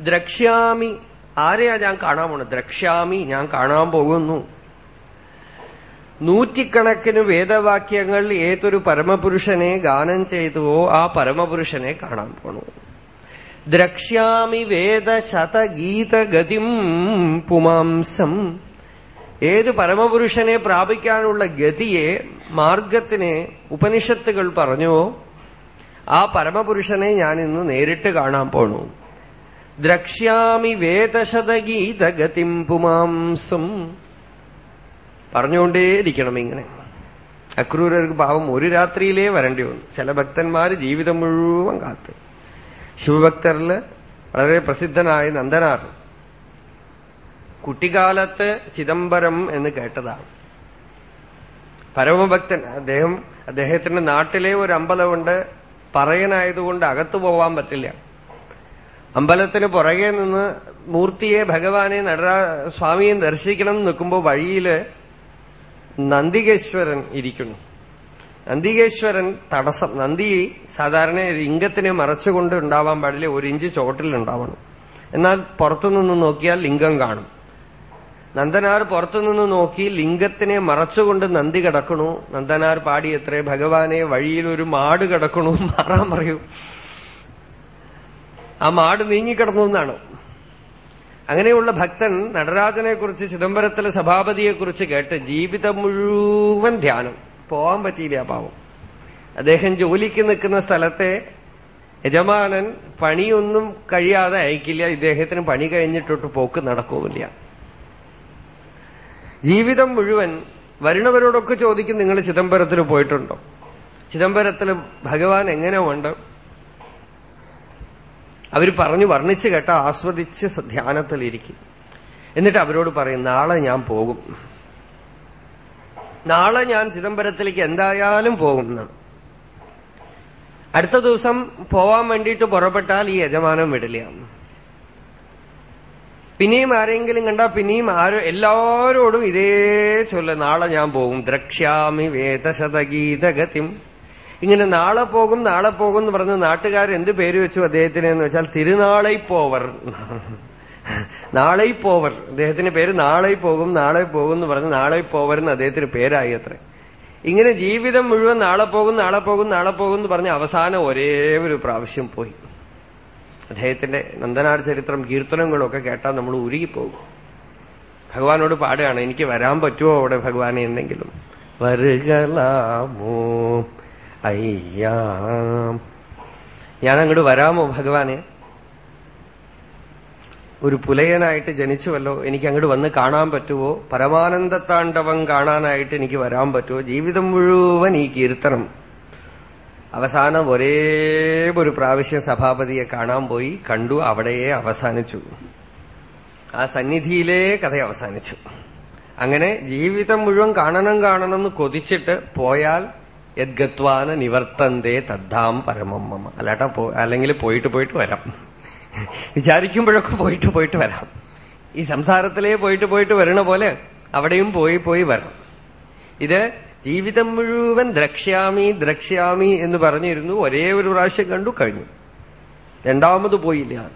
A: ദ്രക്ഷ്യാമി ആരെയാ ഞാൻ കാണാൻ പോണത്? ദ്രക്ഷ്യാമി ഞാൻ കാണാൻ പോകുന്നു. നൂറ്റിക്കണക്കിന് വേദവാക്യങ്ങൾ ഏതൊരു പരമപുരുഷനെ ഗാനം ചെയ്തുവോ ആ പരമപുരുഷനെ കാണാൻ പോണു. ദ്രക്ഷ്യാമി വേദശതഗീതഗതിം പുമാംസം. ഏത് പരമപുരുഷനെ പ്രാപിക്കാനുള്ള ഗതിയെ മാർഗത്തിനെ ഉപനിഷത്തുകൾ പറഞ്ഞുവോ ആ പരമപുരുഷനെ ഞാൻ ഇന്ന് നേരിട്ട് കാണാൻ പോണു. ദ്രക്ഷ്യാമി വേദശതഗീതഗതിം പുമാംസം. പറഞ്ഞുകൊണ്ടേയിരിക്കണം ഇങ്ങനെ. അക്രൂരർക്ക് പാവം ഒരു രാത്രിയിലേ വരേണ്ടി വന്നു. ചില ഭക്തന്മാർ ജീവിതം മുഴുവൻ കാത്തു. ശിവഭക്തരിൽ വളരെ പ്രസിദ്ധനായ നന്ദനാർ കുട്ടിക്കാലത്ത് ചിദംബരം എന്ന് കേട്ടതാണ്. പരമഭക്തൻ അദ്ദേഹം അദ്ദേഹത്തിന്റെ നാട്ടിലെ ഒരു അമ്പലമുണ്ട് പറയനായതുകൊണ്ട് അകത്തു പോവാൻ പറ്റില്ല. അമ്പലത്തിന് പുറകെ നിന്ന് മൂർത്തിയെ ഭഗവാനെ നടരാ സ്വാമിയെ ദർശിക്കണം എന്ന് നിൽക്കുമ്പോൾ വഴിയിൽ നന്ദികേശ്വരൻ ഇരിക്കുന്നു. നന്ദികേശ്വരൻ തടസ്സം നന്ദി സാധാരണ ലിംഗത്തിനെ മറച്ചുകൊണ്ട് ഉണ്ടാവാൻ പാടില്ല ഒരു ഇഞ്ച് ചോട്ടിൽ ഉണ്ടാവണം. എന്നാൽ പുറത്തുനിന്ന് നോക്കിയാൽ ലിംഗം കാണും. നന്ദനാർ പുറത്തുനിന്ന് നോക്കി ലിംഗത്തിനെ മറച്ചുകൊണ്ട് നന്ദി കിടക്കണു. നന്ദനാർ പാടി എത്ര ഭഗവാനെ വഴിയിൽ ഒരു മാട് കിടക്കണു മാറാൻ പറയൂ. ആ മാട് നീങ്ങിക്കിടന്നു എന്നാണ്. അങ്ങനെയുള്ള ഭക്തൻ നടരാജനെ കുറിച്ച് ചിദംബരത്തിലെ സഭാപതിയെ കുറിച്ച് കേട്ട് ജീവിതം മുഴുവൻ ധ്യാനം. പോവാൻ പറ്റിയില്ല പാവം. അദ്ദേഹം ജോലിക്ക് നിൽക്കുന്ന സ്ഥലത്തെ യജമാനൻ പണിയൊന്നും കഴിയാതെ അയക്കില്ല. ഇദ്ദേഹത്തിന് പണി കഴിഞ്ഞിട്ടൊട്ട് പോക്ക് നടക്കുമില്ല ജീവിതം മുഴുവൻ വരുന്നവരോടൊക്കെ ചോദിക്കും നിങ്ങൾ ചിദംബരത്തിൽ പോയിട്ടുണ്ടോ? ചിദംബരത്തിൽ ഭഗവാൻ എങ്ങനെ ഉണ്ട്? അവർ പറഞ്ഞു വർണിച്ച് കേട്ട ആസ്വദിച്ച് ധ്യാനത്തിലിരിക്കും. എന്നിട്ട് അവരോട് പറയും നാളെ ഞാൻ പോകും. നാളെ ഞാൻ ചിദംബരത്തിലേക്ക് എന്തായാലും പോകും എന്നാണ് അടുത്ത ദിവസം പോവാൻ വേണ്ടിയിട്ട് പുറപ്പെട്ടാൽ ഈ യജമാനം വിടില്ല. പിന്നെയും ആരെങ്കിലും കണ്ടാ പിന്നെയും ആരോ എല്ലാവരോടും ഇതേ ചൊല്ല നാളെ ഞാൻ പോകും. ദ്രക്ഷ്യാമി വേദശതഗീതഗതിം. ഇങ്ങനെ നാളെ പോകും നാളെ പോകും എന്ന് പറഞ്ഞ് നാട്ടുകാർ എന്ത് പേര് വെച്ചു അദ്ദേഹത്തിന് എന്ന് വെച്ചാൽ തിരുനാളെ പോവർ. നാളെ പോവർ. അദ്ദേഹത്തിന്റെ പേര് നാളെ പോകും നാളെ പോകും എന്ന് പറഞ്ഞ് നാളെ പോവർ എന്ന് അദ്ദേഹത്തിന് പേരായി അത്ര. ഇങ്ങനെ ജീവിതം മുഴുവൻ നാളെ പോകും നാളെ പോകും നാളെ പോകും എന്ന് പറഞ്ഞ് അവസാനം ഒരേ ഒരു പ്രാവശ്യം പോയി. അദ്ദേഹത്തിന്റെ നന്ദനാർ ചരിത്രം കീർത്തനങ്ങളൊക്കെ കേട്ടാൽ നമ്മൾ ഉരുകിപ്പോകും. ഭഗവാനോട് പാടുകയാണ് എനിക്ക് വരാൻ പറ്റുമോ അവിടെ ഭഗവാനെ? എന്തെങ്കിലും വരുകലാമോ അയ്യാം. ഞാൻ അങ്ങോട്ട് വരാമോ ഭഗവാനെ? ഒരു പുലയനായിട്ട് ജനിച്ചുവല്ലോ എനിക്ക് അങ്ങോട്ട് വന്ന് കാണാൻ പറ്റുമോ പരമാനന്ദ താണ്ഡവം കാണാനായിട്ട് എനിക്ക് വരാൻ പറ്റുമോ ജീവിതം മുഴുവൻ ഈ കീർത്തനം. അവസാനം ഒരേ ഒരു പ്രാവശ്യം സഭാപതിയെ കാണാൻ പോയി കണ്ടു അവിടെയേ അവസാനിച്ചു. ആ സന്നിധിയിലേ കഥ അവസാനിച്ചു. അങ്ങനെ ജീവിതം മുഴുവൻ കാണണം കാണണം എന്ന് കൊതിച്ചിട്ട് പോയാൽ യദ്ഗത്വാന നിവർത്തന്തേ തദ്ധാം പരമം മമ. അല്ലാട്ട അല്ലെങ്കിൽ പോയിട്ട് പോയിട്ട് വരാം. വിചാരിക്കുമ്പോഴൊക്കെ പോയിട്ട് പോയിട്ട് വരാം. ഈ സംസാരത്തിലേ പോയിട്ട് പോയിട്ട് വരണ പോലെ അവിടെയും പോയി പോയി വരണം. ഇത് ജീവിതം മുഴുവൻ ദ്രക്ഷ്യാമി ദ്രക്ഷ്യാമി എന്ന് പറഞ്ഞിരുന്നു. ഒരേ ഒരു പ്രാവശ്യം കണ്ടു കഴിഞ്ഞു. രണ്ടാമത് പോയില്ല.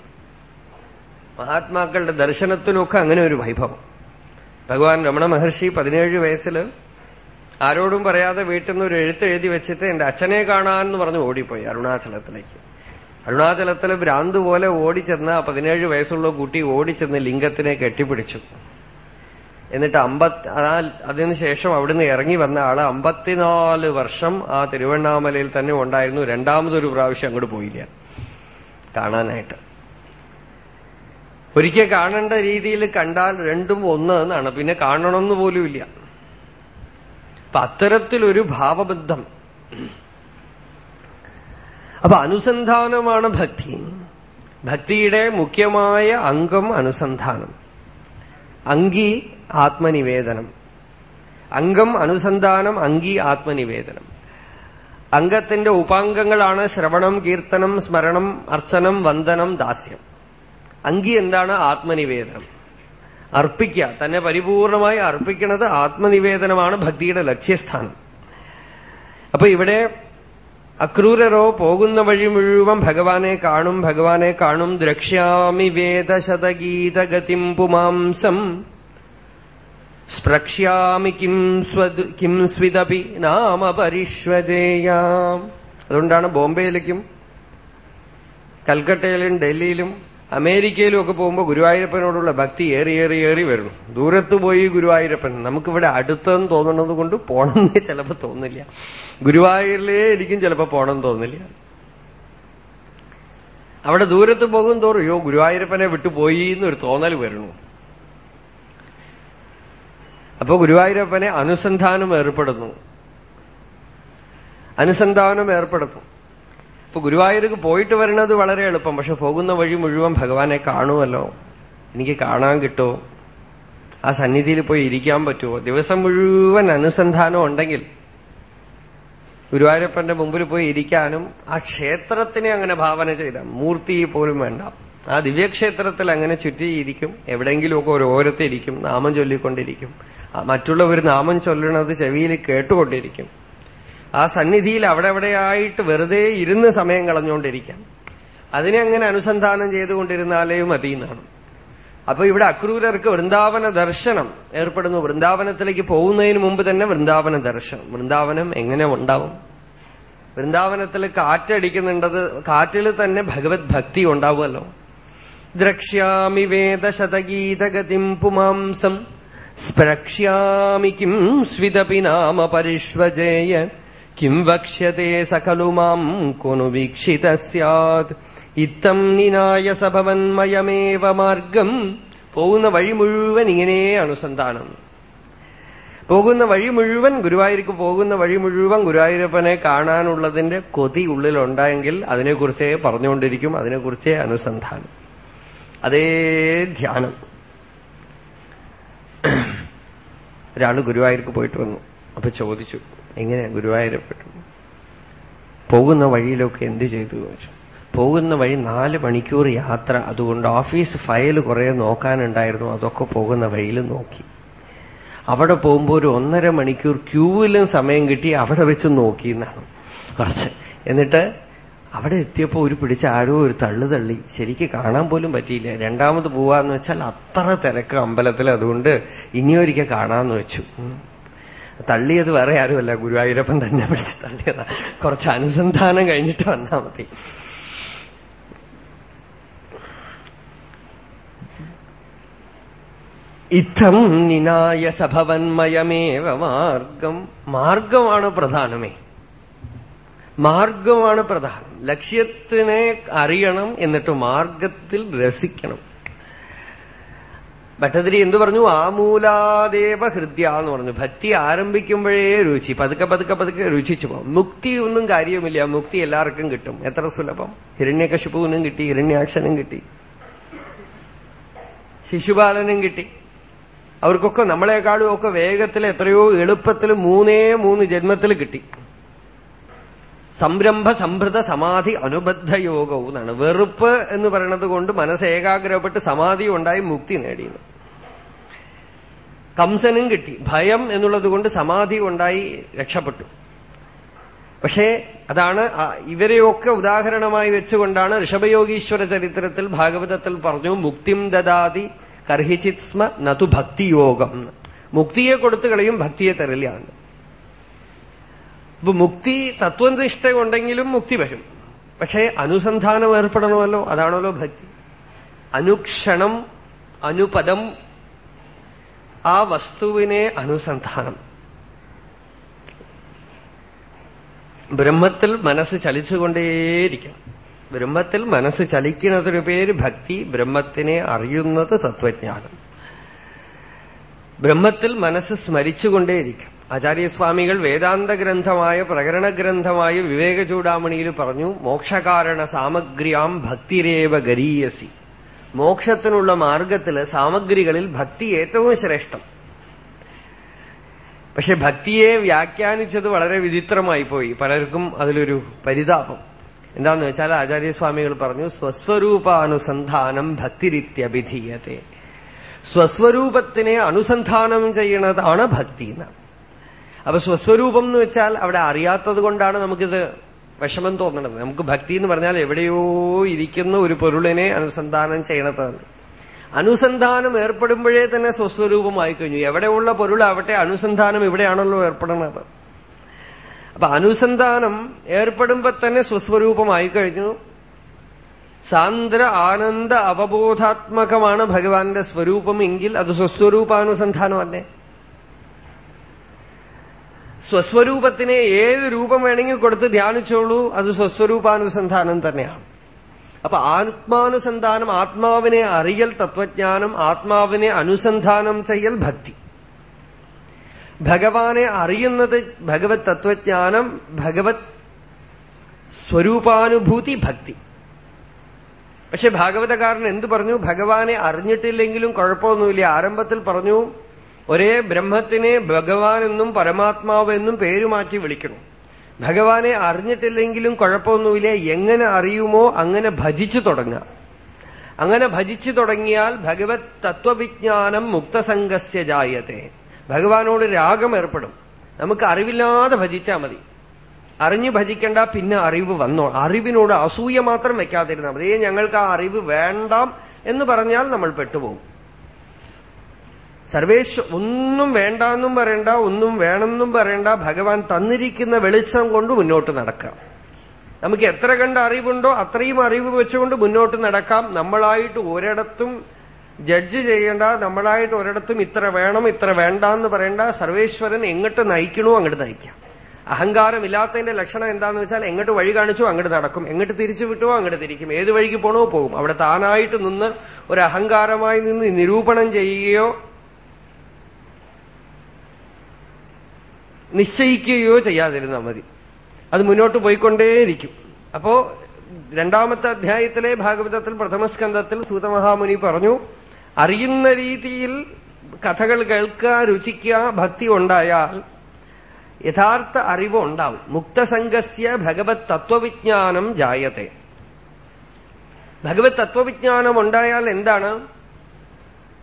A: മഹാത്മാക്കളുടെ ദർശനത്തിനൊക്കെ അങ്ങനെ ഒരു വൈഭവം. ഭഗവാൻ രമണ മഹർഷി പതിനേഴ് വയസ്സിൽ ആരോടും പറയാതെ വീട്ടിൽ നിന്ന് ഒരു എഴുത്ത് എഴുതി വെച്ചിട്ട് എന്റെ അച്ഛനെ കാണാൻ എന്ന് പറഞ്ഞ് ഓടിപ്പോയി അരുണാചലത്തിലേക്ക്. അരുണാചലത്തിൽ ഭ്രാന്ത് പോലെ ഓടിച്ചെന്ന് പതിനേഴ് വയസ്സുള്ള കുട്ടി ഓടിച്ചെന്ന് ലിംഗത്തിനെ കെട്ടിപ്പിടിച്ചു. എന്നിട്ട് അമ്പത്തി അതിനുശേഷം അവിടുന്ന് ഇറങ്ങി വന്ന ആൾ അമ്പത്തിനാല് വർഷം ആ തിരുവണ്ണാമലയിൽ തന്നെ ഉണ്ടായിരുന്നു. രണ്ടാമതൊരു പ്രാവശ്യം അങ്ങോട്ട് പോയില്ല. കാണാനായിട്ട്. ഒരിക്കൽ കാണേണ്ട രീതിയിൽ കണ്ടാൽ രണ്ടും ഒന്ന് എന്നാണ്. പിന്നെ കാണണമെന്ന് പോലുമില്ല. അപ്പൊ അത്തരത്തിലൊരു ഭാവബദ്ധം അപ്പൊ അനുസന്ധാനമാണ് ഭക്തി. ഭക്തിയുടെ മുഖ്യമായ അംഗം അനുസന്ധാനം. അങ്കി ആത്മനിവേദനം. അംഗം അനുസന്ധാനം അങ്കി ആത്മനിവേദനം. അംഗത്തിന്റെ ഉപാംഗങ്ങളാണ് ശ്രവണം കീർത്തനം സ്മരണം അർച്ചനം വന്ദനം ദാസ്യം. അങ്കി എന്താണ്? ആത്മനിവേദനം. അർപ്പിക്കുക. തന്നെ പരിപൂർണമായി അർപ്പിക്കുന്നത് ആത്മനിവേദനമാണ് ഭക്തിയുടെ ലക്ഷ്യസ്ഥാനം. അപ്പൊ ഇവിടെ അക്രൂരരോ പോകുന്ന വഴി മുഴുവൻ ഭഗവാനെ കാണും ഭഗവാനെ കാണും. ദ്രക്ഷ്യാമി വേദശതഗീതഗതിം പുമാംസം സ്പ്രക്ഷ്യാമി കിം സ്വദ് കിം സ്വിതപി നാമ പരിഷ്വജേയാം അതുകൊണ്ടാണ് ബോംബെയിലേക്കും കൽക്കട്ടയിലും ഡൽഹിയിലും അമേരിക്കയിലും ഒക്കെ പോകുമ്പോൾ ഗുരുവായൂരപ്പനോടുള്ള ഭക്തി ഏറി ഏറി ഏറി വരുന്നു. ദൂരത്ത് പോയി ഗുരുവായൂരപ്പൻ. നമുക്കിവിടെ അടുത്തെന്ന് തോന്നുന്നത് കൊണ്ട് പോണമെന്നേ ചിലപ്പോൾ തോന്നില്ല ഗുരുവായൂരിലേ എനിക്കും ചിലപ്പോൾ പോണം തോന്നില്ല അവിടെ ദൂരത്ത് പോകും തോറും യോ ഗുരുവായൂരപ്പനെ വിട്ടുപോയി എന്നൊരു തോന്നൽ വരുന്നു. അപ്പോ ഗുരുവായൂരപ്പനെ അനുസന്ധാനം ഏർപ്പെടുന്നു. അനുസന്ധാനം ഏർപ്പെടുത്തും ഇപ്പൊ ഗുരുവായൂർക്ക് പോയിട്ട് വരുന്നത് വളരെ എളുപ്പം. പക്ഷെ പോകുന്ന വഴി മുഴുവൻ ഭഗവാനെ കാണുമല്ലോ എനിക്ക് കാണാൻ കിട്ടുമോ ആ സന്നിധിയിൽ പോയി ഇരിക്കാൻ പറ്റുമോ ദിവസം മുഴുവൻ അനുസന്ധാനം ഉണ്ടെങ്കിൽ ഗുരുവായൂരപ്പന്റെ മുമ്പിൽ പോയി ഇരിക്കാനും ആ ക്ഷേത്രത്തിനെ അങ്ങനെ ഭാവന ചെയ്ത മൂർത്തി പോലും വേണ്ട. ആ ദിവ്യക്ഷേത്രത്തിൽ അങ്ങനെ ചുറ്റിയിരിക്കും. എവിടെയെങ്കിലുമൊക്കെ ഒരു ഓരത്തിരിക്കും നാമം ചൊല്ലിക്കൊണ്ടിരിക്കും. മറ്റുള്ളവർ നാമം ചൊല്ലണത് ചെവിയിൽ കേട്ടുകൊണ്ടിരിക്കും. ആ സന്നിധിയിൽ അവിടെ എവിടെയായിട്ട് വെറുതെ ഇരുന്ന് സമയം കളഞ്ഞുകൊണ്ടിരിക്കാം. അതിനെ അങ്ങനെ അനുസന്ധാനം ചെയ്തുകൊണ്ടിരുന്നാലേ മതി എന്നാണ്. അപ്പൊ ഇവിടെ അക്രൂരർക്ക് വൃന്ദാവന ദർശനം ഏർപ്പെടുന്നു. വൃന്ദാവനത്തിലേക്ക് പോകുന്നതിന് മുമ്പ് തന്നെ വൃന്ദാവന ദർശനം. വൃന്ദാവനം എങ്ങനെ ഉണ്ടാവും? വൃന്ദാവനത്തിൽ കാറ്റടിക്കുന്നുണ്ടത് കാറ്റിൽ തന്നെ ഭഗവത് ഭക്തി ഉണ്ടാവുമല്ലോ. ദ്രക്ഷ്യാമി വേദശതഗീതഗതിം പുമാംസം സ്പ്രക്ഷ്യാമി കിം സ്വിതപി കിം വക്ഷ്യത്തെ സഖലു മാം കൊനു വീക്ഷിത നിനായ സഭവന്മയമേവ മാർഗം പോകുന്ന വഴി മുഴുവൻ ഇങ്ങനെ അനുസന്ധാനം. പോകുന്ന വഴി മുഴുവൻ ഗുരുവായൂർക്ക് പോകുന്ന വഴി മുഴുവൻ ഗുരുവായൂരപ്പനെ കാണാനുള്ളതിന്റെ കൊതി ഉള്ളിലുണ്ടെങ്കിൽ അതിനെക്കുറിച്ചേ പറഞ്ഞുകൊണ്ടിരിക്കും. അതിനെക്കുറിച്ചേ അനുസന്ധാനം. അതേ ധ്യാനം. ഒരാൾ ഗുരുവായൂർക്ക് പോയിട്ട് വന്നു. അപ്പൊ ചോദിച്ചു എങ്ങനെയാ ഗുരുവായൂരപ്പെട്ടു? പോകുന്ന വഴിയിലൊക്കെ എന്ത് ചെയ്തു പോകുന്ന വഴി നാല് മണിക്കൂർ യാത്ര അതുകൊണ്ട് ഓഫീസ് ഫയൽ കുറെ നോക്കാനുണ്ടായിരുന്നു അതൊക്കെ പോകുന്ന വഴിയിൽ നോക്കി. അവിടെ പോകുമ്പോൾ ഒരു ഒന്നര മണിക്കൂർ ക്യൂവിലും സമയം കിട്ടി അവിടെ വെച്ച് നോക്കി എന്നാണ് കുറച്ച്. എന്നിട്ട് അവിടെ എത്തിയപ്പോൾ ഒരു പിടിച്ച ആരോ ഒരു തള്ളു തള്ളി. ശരിക്ക് കാണാൻ പോലും പറ്റിയില്ല. രണ്ടാമത് പോവാന്ന് വെച്ചാൽ അത്ര തിരക്ക് അമ്പലത്തിൽ അതുകൊണ്ട് ഇനിയൊരിക്കൽ കാണാന്ന് വെച്ചു. തള്ളിയത് വേറെ ആരുമല്ല. ഗുരുവായൂരപ്പൻ തന്നെ വിളിച്ച് തള്ളിയതാ. കുറച്ച് അനുസന്ധാനം കഴിഞ്ഞിട്ട് വന്നാൽ മതി. ഇത്തം നിനായ സഭവന്മയമേവ മാർഗം. മാർഗമാണ് പ്രധാനമേ. മാർഗമാണ് പ്രധാനം. ലക്ഷ്യത്തിനെ അറിയണം എന്നിട്ട് മാർഗത്തിൽ രസിക്കണം. ഭട്ടതിരി എന്തു പറഞ്ഞു? ആമൂലാദേവ ഹൃദ്യ എന്ന് പറഞ്ഞു. ഭക്തി ആരംഭിക്കുമ്പോഴേ രുചി. പതുക്കെ പതുക്കെ പതുക്കെ രുചിച്ചു പോകും മുക്തി ഒന്നും കാര്യമില്ല മുക്തി എല്ലാവർക്കും കിട്ടും. എത്ര സുലഭം. ഹിരണ്യകശുപുവിനും കിട്ടി ഹിരണ്യാക്ഷനും കിട്ടി. ശിശുപാലനും കിട്ടി. അവർക്കൊക്കെ നമ്മളെക്കാളും ഒക്കെ വേഗത്തിൽ എത്രയോ എളുപ്പത്തിൽ മൂന്നേ മൂന്ന് ജന്മത്തിൽ കിട്ടി. സംരംഭ സംഭൃത സമാധി അനുബദ്ധ യോഗവും എന്നാണ്. വെറുപ്പ് എന്ന് പറയുന്നത് കൊണ്ട് മനസ്സ് ഏകാഗ്രപ്പെട്ട് സമാധി ഉണ്ടായി മുക്തി നേടിയത് കംസനും കിട്ടി. ഭയം എന്നുള്ളത് കൊണ്ട് സമാധി ഉണ്ടായി രക്ഷപ്പെട്ടു. പക്ഷേ അതാണ് ഇവരെയൊക്കെ ഉദാഹരണമായി വെച്ചുകൊണ്ടാണ് ഋഷഭയോഗീശ്വര ചരിത്രത്തിൽ ഭാഗവതത്തിൽ പറഞ്ഞു മുക്തിം ദദാതി കർഹിചിത്സ്മ നതു ഭക്തിയോഗം. മുക്തിയെ കൊടുത്തു കളയും ഭക്തിയെ തരലാണ് ഇപ്പൊ മുക്തി തത്വനിഷ്ഠ ഉണ്ടെങ്കിലും മുക്തി വരും. പക്ഷേ അനുസന്ധാനം ഏർപ്പെടണമല്ലോ അതാണല്ലോ ഭക്തി. അനുക്ഷണം അനുപദം ആ വസ്തുവിനെ അനുസന്ധാനം. ബ്രഹ്മത്തിൽ മനസ്സ് ചലിച്ചുകൊണ്ടേയിരിക്കണം. ബ്രഹ്മത്തിൽ മനസ്സ് ചലിക്കുന്നതിന് പേര് ഭക്തി ബ്രഹ്മത്തിനെ അറിയുന്നത് തത്വജ്ഞാനം. ബ്രഹ്മത്തിൽ മനസ്സ് സ്മരിച്ചുകൊണ്ടേയിരിക്കും ആചാര്യസ്വാമികൾ വേദാന്ത ഗ്രന്ഥമായ പ്രകരണ ഗ്രന്ഥമായ വിവേക ചൂടാമണിയിൽ പറഞ്ഞു മോക്ഷകാരണ സാമഗ്രിയാം ഭക്തിരേവ ഗരീയസി. മോക്ഷത്തിനുള്ള മാർഗത്തിൽ സാമഗ്രികളിൽ ഭക്തി ഏറ്റവും ശ്രേഷ്ഠം. പക്ഷെ ഭക്തിയെ വ്യാഖ്യാനിച്ചത് വളരെ വിചിത്രമായി പോയി പലർക്കും അതിലൊരു പരിതാപം. എന്താന്ന് വെച്ചാൽ ആചാര്യസ്വാമികൾ പറഞ്ഞു സ്വസ്വരൂപാനുസന്ധാനം ഭക്തിരിത്യഭിധീയത്തെ. സ്വസ്വരൂപത്തിനെ അനുസന്ധാനം ചെയ്യണതാണ് ഭക്തി എന്നാണ്. അപ്പൊ സ്വസ്വരൂപം എന്ന് വെച്ചാൽ അവിടെ അറിയാത്തത് കൊണ്ടാണ് നമുക്കിത് വിഷമം തോന്നണത്. നമുക്ക് ഭക്തി എന്ന് പറഞ്ഞാൽ എവിടെയോ ഇരിക്കുന്ന ഒരു പൊരുളിനെ അനുസന്ധാനം ചെയ്യണതാണ്. അനുസന്ധാനം ഏർപ്പെടുമ്പോഴേ തന്നെ സ്വസ്വരൂപമായി കഴിഞ്ഞു എവിടെയുള്ള പൊരുളാവട്ടെ അനുസന്ധാനം ഇവിടെയാണല്ലോ ഏർപ്പെടുന്നത്. അപ്പൊ അനുസന്ധാനം ഏർപ്പെടുമ്പോ തന്നെ സ്വസ്വരൂപമായി കഴിഞ്ഞു സാന്ദ്ര ആനന്ദ അവബോധാത്മകമാണ് ഭഗവാന്റെ സ്വരൂപം എങ്കിൽ അത് സ്വസ്വരൂപാനുസന്ധാനമല്ലേ? സ്വസ്വരൂപത്തിനെ ഏത് രൂപം വേണമെങ്കിൽ കൊടുത്ത് ധ്യാനിച്ചോളൂ അത് സ്വസ്വരൂപാനുസന്ധാനം തന്നെയാണ്. അപ്പൊ ആത്മാനുസന്ധാനം ആത്മാവിനെ അറിയൽ തത്വജ്ഞാനം ആത്മാവിനെ അനുസന്ധാനം ചെയ്യൽ ഭക്തി. ഭഗവാനെ അറിയുന്നത് ഭഗവത് തത്വജ്ഞാനം ഭഗവത് സ്വരൂപാനുഭൂതി ഭക്തി. പക്ഷെ ഭാഗവതകാരൻ എന്തു പറഞ്ഞു? ഭഗവാനെ അറിഞ്ഞിട്ടില്ലെങ്കിലും കുഴപ്പമൊന്നുമില്ല. ആരംഭത്തിൽ പറഞ്ഞു ഒരേ ബ്രഹ്മത്തിനെ ഭഗവാൻ എന്നും പരമാത്മാവെന്നും പേരുമാറ്റി വിളിക്കണം ഭഗവാനെ അറിഞ്ഞിട്ടില്ലെങ്കിലും കുഴപ്പമൊന്നുമില്ല. എങ്ങനെ അറിയുമോ അങ്ങനെ ഭജിച്ചു തുടങ്ങാം അങ്ങനെ ഭജിച്ചു തുടങ്ങിയാൽ ഭഗവത് തത്വവിജ്ഞാനം മുക്തസംഗസ്യ ജായത്തെ. ഭഗവാനോട് രാഗം ഏർപ്പെടും. നമുക്ക് അറിവില്ലാതെ ഭജിച്ചാൽ മതി. അറിഞ്ഞു ഭജിക്കണ്ട പിന്നെ അറിവ് വന്നോ അറിവിനോട് അസൂയ മാത്രം വെക്കാതിരുന്നാൽ മതി. ഞങ്ങൾക്ക് ആ അറിവ് വേണ്ടാം എന്ന് പറഞ്ഞാൽ നമ്മൾ പെട്ടുപോകും. സർവേശ്വ ഒന്നും വേണ്ടെന്നും പറയണ്ട ഒന്നും വേണമെന്നും പറയണ്ട ഭഗവാൻ തന്നിരിക്കുന്ന വെളിച്ചം കൊണ്ട് മുന്നോട്ട് നടക്കാം. നമുക്ക് എത്ര കണ്ട അറിവുണ്ടോ അത്രയും അറിവ് വെച്ചുകൊണ്ട് മുന്നോട്ട് നടക്കാം. നമ്മളായിട്ട് ഒരിടത്തും ജഡ്ജ് ചെയ്യേണ്ട നമ്മളായിട്ട് ഒരിടത്തും ഇത്ര വേണം ഇത്ര വേണ്ട എന്ന് പറയണ്ട. സർവേശ്വരൻ എങ്ങോട്ട് നയിക്കണോ അങ്ങോട്ട് നയിക്കാം. അഹങ്കാരമില്ലാത്തതിന്റെ ലക്ഷണം എന്താന്ന് വെച്ചാൽ എങ്ങോട്ട് വഴി കാണിച്ചോ അങ്ങോട്ട് നടക്കും. എങ്ങോട്ട് തിരിച്ചു വിട്ടുവോ അങ്ങോട്ട് തിരിക്കും. ഏത് വഴിക്ക് പോണോ പോകും അവിടെ താനായിട്ട് നിന്ന് ഒരു അഹങ്കാരമായി നിന്ന് നിരൂപണം ചെയ്യുകയോ നിശ്ചയിക്കുകയോ ചെയ്യാതിരുന്നാൽ മതി. അത് മുന്നോട്ട് പോയിക്കൊണ്ടേയിരിക്കും. അപ്പോ രണ്ടാമത്തെ അധ്യായത്തിലെ ഭാഗവതത്തിൽ പ്രഥമസ്കന്ധത്തിൽ സൂതമഹാമുനി പറഞ്ഞു അറിയുന്ന രീതിയിൽ കഥകൾ കേൾക്കുക രുചിക്കുക ഭക്തി ഉണ്ടായാൽ യഥാർത്ഥ അറിവ് ഉണ്ടാവും. മുക്തസംഗസ്യ ഭഗവത് തത്വവിജ്ഞാനം ജായത്തെ. ഭഗവത് തത്വവിജ്ഞാനം ഉണ്ടായാൽ എന്താണ്?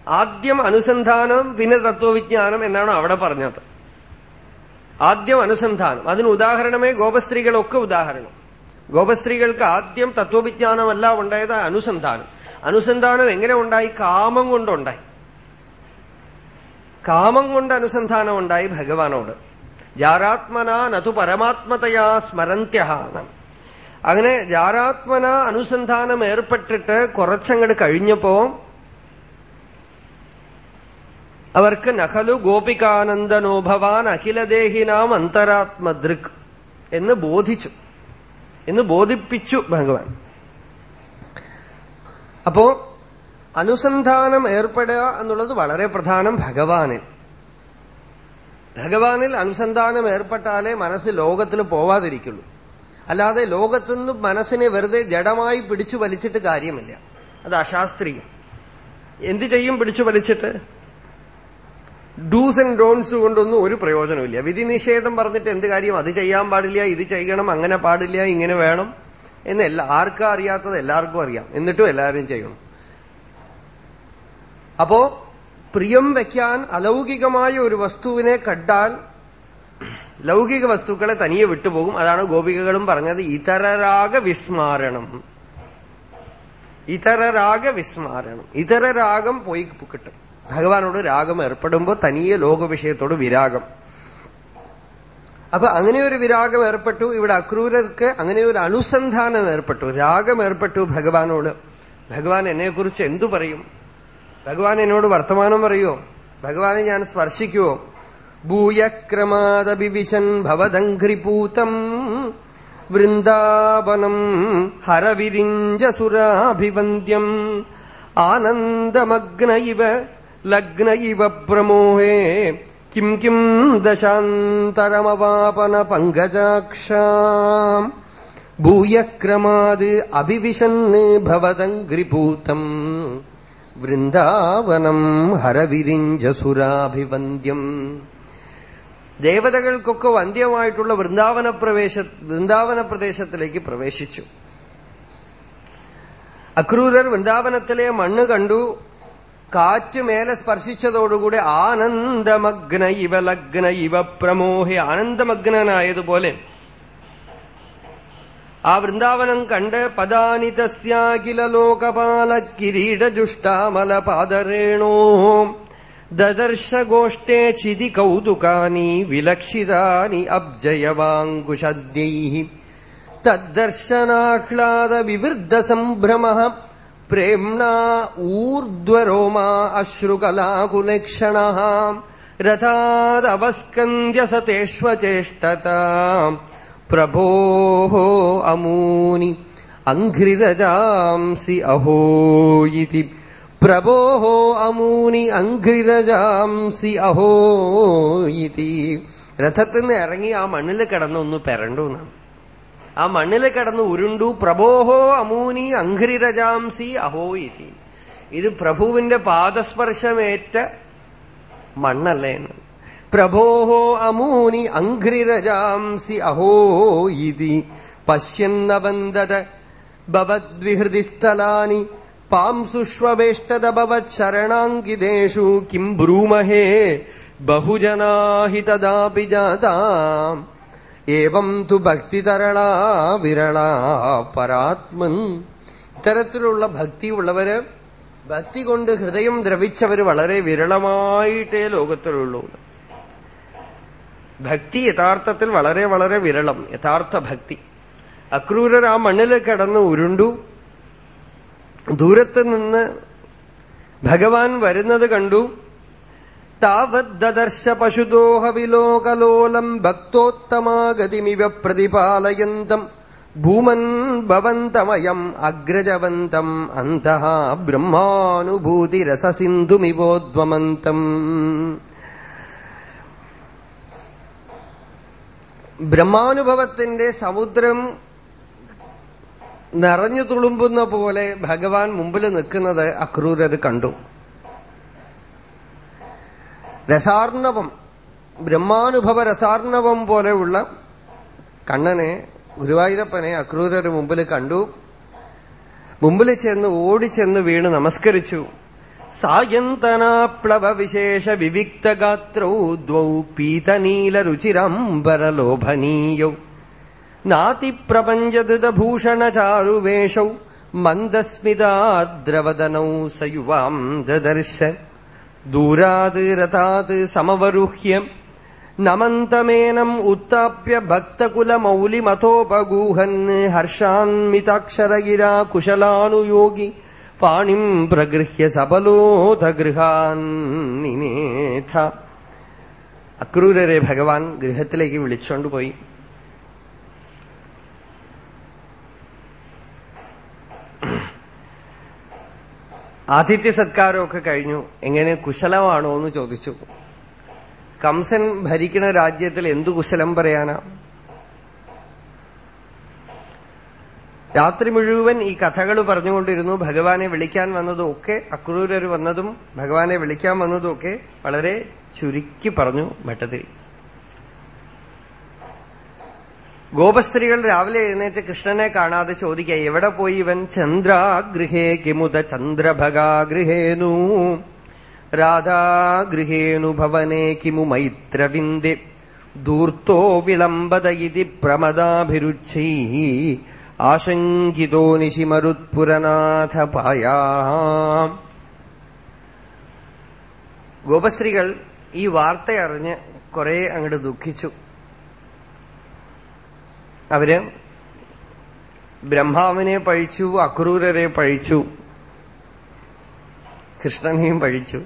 A: ആദ്യം അനുസന്ധാനം പിന്നെ തത്വവിജ്ഞാനം എന്നാണ് അവിടെ പറഞ്ഞത്. ആദ്യം അനുസന്ധാനം. അതിന് ഉദാഹരണമേ ഗോപസ്ത്രീകളൊക്കെ ഉദാഹരണം. ഗോപസ്ത്രീകൾക്ക് ആദ്യം തത്വവിജ്ഞാനമല്ല ഉണ്ടായത് അനുസന്ധാനം. അനുസന്ധാനം എങ്ങനെ ഉണ്ടായി? കാമം കൊണ്ടുണ്ടായി. കാമം കൊണ്ട് അനുസന്ധാനം ഉണ്ടായി ഭഗവാനോട്. ജാരാത്മന നതു പരമാത്മതയാ സ്മരന്ത്യ. അങ്ങനെ ജാരാത്മന അനുസന്ധാനം ഏർപ്പെട്ടിട്ട് കുറച്ചങ്ങട് കഴിഞ്ഞപ്പോ അവർക്ക് നഹലു ഗോപികാനന്ദനോ ഭവാൻ അഖിലദേഹിനാം അന്തരാത്മദൃക് എന്ന് ബോധിച്ചു. എന്ന് ബോധിപ്പിച്ചു ഭഗവാൻ. അപ്പോ അനുസന്ധാനം ഏർപ്പെടുക എന്നുള്ളത് വളരെ പ്രധാനം ഭഗവാനിൽ. ഭഗവാനിൽ അനുസന്ധാനം ഏർപ്പെട്ടാലേ മനസ്സ് ലോകത്തിൽ പോവാതിരിക്കുള്ളൂ. അല്ലാതെ ലോകത്തുനിന്ന് മനസ്സിനെ വെറുതെ ജഡമായി പിടിച്ചു വലിച്ചിട്ട് കാര്യമില്ല. അത് അശാസ്ത്രീയം. എന്തു ചെയ്യും പിടിച്ചു വലിച്ചിട്ട്? ഡൂസ് ആൻഡ് ഡോൺസ് കൊണ്ടൊന്നും ഒരു പ്രയോജനമില്ല വിധി നിഷേധം പറഞ്ഞിട്ട് എന്ത് കാര്യം? അത് ചെയ്യാൻ പാടില്ല ഇത് ചെയ്യണം അങ്ങനെ പാടില്ല ഇങ്ങനെ വേണം എന്ന് എല്ലാ ആർക്കും അറിയാത്തത് എല്ലാവർക്കും അറിയാം. എന്നിട്ടും എല്ലാവരും ചെയ്യണം. അപ്പോ പ്രിയം വയ്ക്കാൻ അലൗകികമായ ഒരു വസ്തുവിനെ കണ്ടാൽ ലൗകിക വസ്തുക്കളെ തനിയെ വിട്ടുപോകും. അതാണ് ഗോപികകളും പറഞ്ഞത് ഇതരരാഗ വിസ്മാരണം. ഇതരരാഗ വിസ്മാരണം. ഇതരരാഗം പോയി കിട്ടും. ഭഗവാനോട് രാഗം ഏർപ്പെടുമ്പോൾ തനിയെ ലോകവിഷയത്തോട് വിരാഗം. അപ്പൊ അങ്ങനെ ഒരു വിരാഗം ഏർപ്പെട്ടു ഇവിടെ അക്രൂരർക്ക് അങ്ങനെ ഒരു അനുസന്ധാനം ഏർപ്പെട്ടു. രാഗം ഏർപ്പെട്ടു ഭഗവാനോട്. ഭഗവാൻ എന്നെക്കുറിച്ച് എന്തു പറയും? ഭഗവാൻ എന്നോട് വർത്തമാനം പറയുമോ ഭഗവാനെ ഞാൻ സ്പർശിക്കുവോ? ഭൂയക്രമാദഭിവിശൻ ഭവദംഘ്രിപൂതം വൃന്ദാവനം ഹരവിരിഞ്ചസുരാഭിവന്ദ്യം. ആനന്ദമഗ്ന ഇവ ലഗ്ന ഇവ പ്രമോഹേ. കിം കിം ദശാന്തരമവാപന പങ്കജാക്ഷാം. ഭൂയക്രമാത് അഭിവിശന് ഭവതംഗ്രിഭൂതം. വൃന്ദാവനം ഹരവിരിഞ്ചസുരാഭിവന്ദ്യം. ദേവതകൾക്കൊക്കെ വന്ധ്യമായിട്ടുള്ള വൃന്ദാവന പ്രവേശ വൃന്ദാവന പ്രദേശത്തിലേക്ക് പ്രവേശിച്ചു. അക്രൂരർ വൃന്ദാവനത്തിലെ മണ്ണ് കണ്ടു. കാറ്റ് മേലെ സ്പർശിച്ചതോടുകൂടി ആനന്ദമഗ്ന ഇവ ലഗ്ന ഇവ പ്രമോഹി. ആനന്ദമഗ്നനായതുപോലെ ആ വൃന്ദാവനം കണ്ട് പദാനി തസ്യാഖില ലോകപാല കിരീടജുഷ്ടാമല പാദരേണോ ദദർശഗോഷ്ഠേ ചിതി കൗതുകാനി വിലക്ഷിതാനി അബ്ജയവാങ്കുശദ്യൈ തദ്ദർശനാഹ്ലാദ വിവൃദ്ധ സംഭ്രമ. പ്രേംണാ ഊർധ്വരോമാ അശ്രുകലാകുലക്ഷണ രഥാദവസ്കന്ദ്യ സതേഷ്വചേഷ്ടതാം പ്രഭോ അമൂനി അഘ്രിരജാംസി അഹോയി പ്രഭോ അമൂനി അഘ്രിരജാംസി അഹോയി രഥത്തിൽ നിന്ന് ഇറങ്ങി ആ മണ്ണിൽ കിടന്നൊന്ന് പെരണ്ടു എന്നാണ് ആ മണ്ണിൽ കിടന്ന് ഉരുണ്ടു പ്രഭോഹോ അമൂനി അംഘ്രിരജാംസി അഹോ ഇതി. ഇത് പ്രഭുവിന്റെ പാദസ്പർശമേറ്റ മണ്ണല്ലേ പ്രഭോഹോ അമൂനി അഘ്രിരജാംസി അഹോ ഇതി. പശ്യന്നബന്ധത ഭവദ്വിഹൃതിസ്ഥലാനി പാംസുഷ്വേഷ്ടത ഭവത്ശരണാങ്കിതേഷു കിം ബ്രൂമഹേ ബഹുജനാഹി തദാപി ജാതാം. ഏവം തു ഭക്തിതരളാ വിരളാ പരാത്മൻ. ഇത്തരത്തിലുള്ള ഭക്തിയുള്ളവര് ഭക്തി കൊണ്ട് ഹൃദയം ദ്രവിച്ചവര് വളരെ വിരളമായിട്ടേ ലോകത്തിലുള്ളൂ. ഭക്തി യഥാർത്ഥത്തിൽ വളരെ വളരെ വിരളം യഥാർത്ഥ ഭക്തി. അക്രൂരർ ആ മണ്ണിൽ കിടന്ന് ഉരുണ്ടു. ദൂരത്ത് നിന്ന് ഭഗവാൻ വരുന്നത് കണ്ടു. താവദ്ദർശ പശുദോഹവിലോകലോലം ഭക്തോത്തമാഗതിമിവ പ്രതിപാലയന്തം ഭൂമൻ ഭവന്തമയം അഗ്രജവന്തം അന്തഃ ബ്രഹ്മാനുഭൂതിരസസിന്ധുമിവോദ്വമന്തം ബ്രഹ്മാനുഭവത്തിന്റെ സമുദ്രം നിറഞ്ഞു തുളുമ്പുന്ന പോലെ ഭഗവാൻ മുമ്പിൽ നിൽക്കുന്നത് അക്രൂരർ കണ്ടു. രസാർണവം ബ്രഹ്മാനുഭവ രസാർണവം പോലെയുള്ള കണ്ണനെ ഗുരുവായൂരപ്പനെ അക്രൂരർ മുമ്പിൽ കണ്ടു. മുമ്പിൽ ചെന്ന് ഓടിച്ചെന്ന് വീണ് നമസ്കരിച്ചു. സായന്തനാപ്ലവ വിശേഷ വിവിക്തഗാത്രൗ ദ്വൗ പീതനീലരുചിരംബരലോഭനീയൗ. നാതിപ്രപഞ്ചദഭൂഷണചാരുവേഷൗ മന്ദസ്മിതാദ്രവദനൗ സയുവാം ദദർശ ദൂരാത് രഥാത് സമവരുഹ്യം. നമന്തമേനം ഉത്താപ്യ ഭക്തകുലമൗലിമതോപഗൂഹൻ ഹർഷാൻമിതാക്ഷരഗിരാ കുശലാനുയോഗി. പാണിം പ്രഗൃഹ്യ സബലോധഗൃഹാൻ നിനേഥ അക്രൂരരെ ഭഗവാൻ ഗൃഹത്തിലേക്ക് വിളിച്ചോണ്ടുപോയി ആതിഥ്യ സത്കാരമൊക്കെ കഴിഞ്ഞു. എങ്ങനെ കുശലമാണോ എന്ന് ചോദിച്ചു. കംസൻ ഭരിക്കുന്ന രാജ്യത്തിൽ എന്തു കുശലം പറയാനാ? രാത്രി മുഴുവൻ ഈ കഥകൾ പറഞ്ഞുകൊണ്ടിരുന്നു. ഭഗവാനെ വിളിക്കാൻ വന്നതും ഒക്കെ അക്രൂരർ വന്നതും ഭഗവാനെ വിളിക്കാൻ വന്നതും ഒക്കെ വളരെ ചുരുക്കി പറഞ്ഞു ഭട്ടതിരി ഗോപസ്ത്രീകൾ രാവിലെ എഴുന്നേറ്റ് കൃഷ്ണനെ കാണാതെ ചോദിക്കുക എവിടെ പോയി ഇവൻ? ചന്ദ്രാഗൃഹേ കിമുത ചന്ദ്രഭഗാഗൃഹേനു രാധാഗൃഹേണു ഭവനെ കിമു മൈത്രവിന്ദി ദൂർത്തോ വിളംബത ഇതി പ്രമദാഭിരുച്ചൈ ആശങ്കിതോ നിശിമരുത്പുരനാഥ പായാ. ഗോപസ്ത്രീകൾ ഈ വാർത്തയറിഞ്ഞ് കുറെ അങ്ങോട്ട് ദുഃഖിച്ചു. അവർ ബ്രഹ്മാവിനെ പഴിച്ചു അക്രൂരരെ പഴിച്ചു കൃഷ്ണനെയും പഴിച്ചു.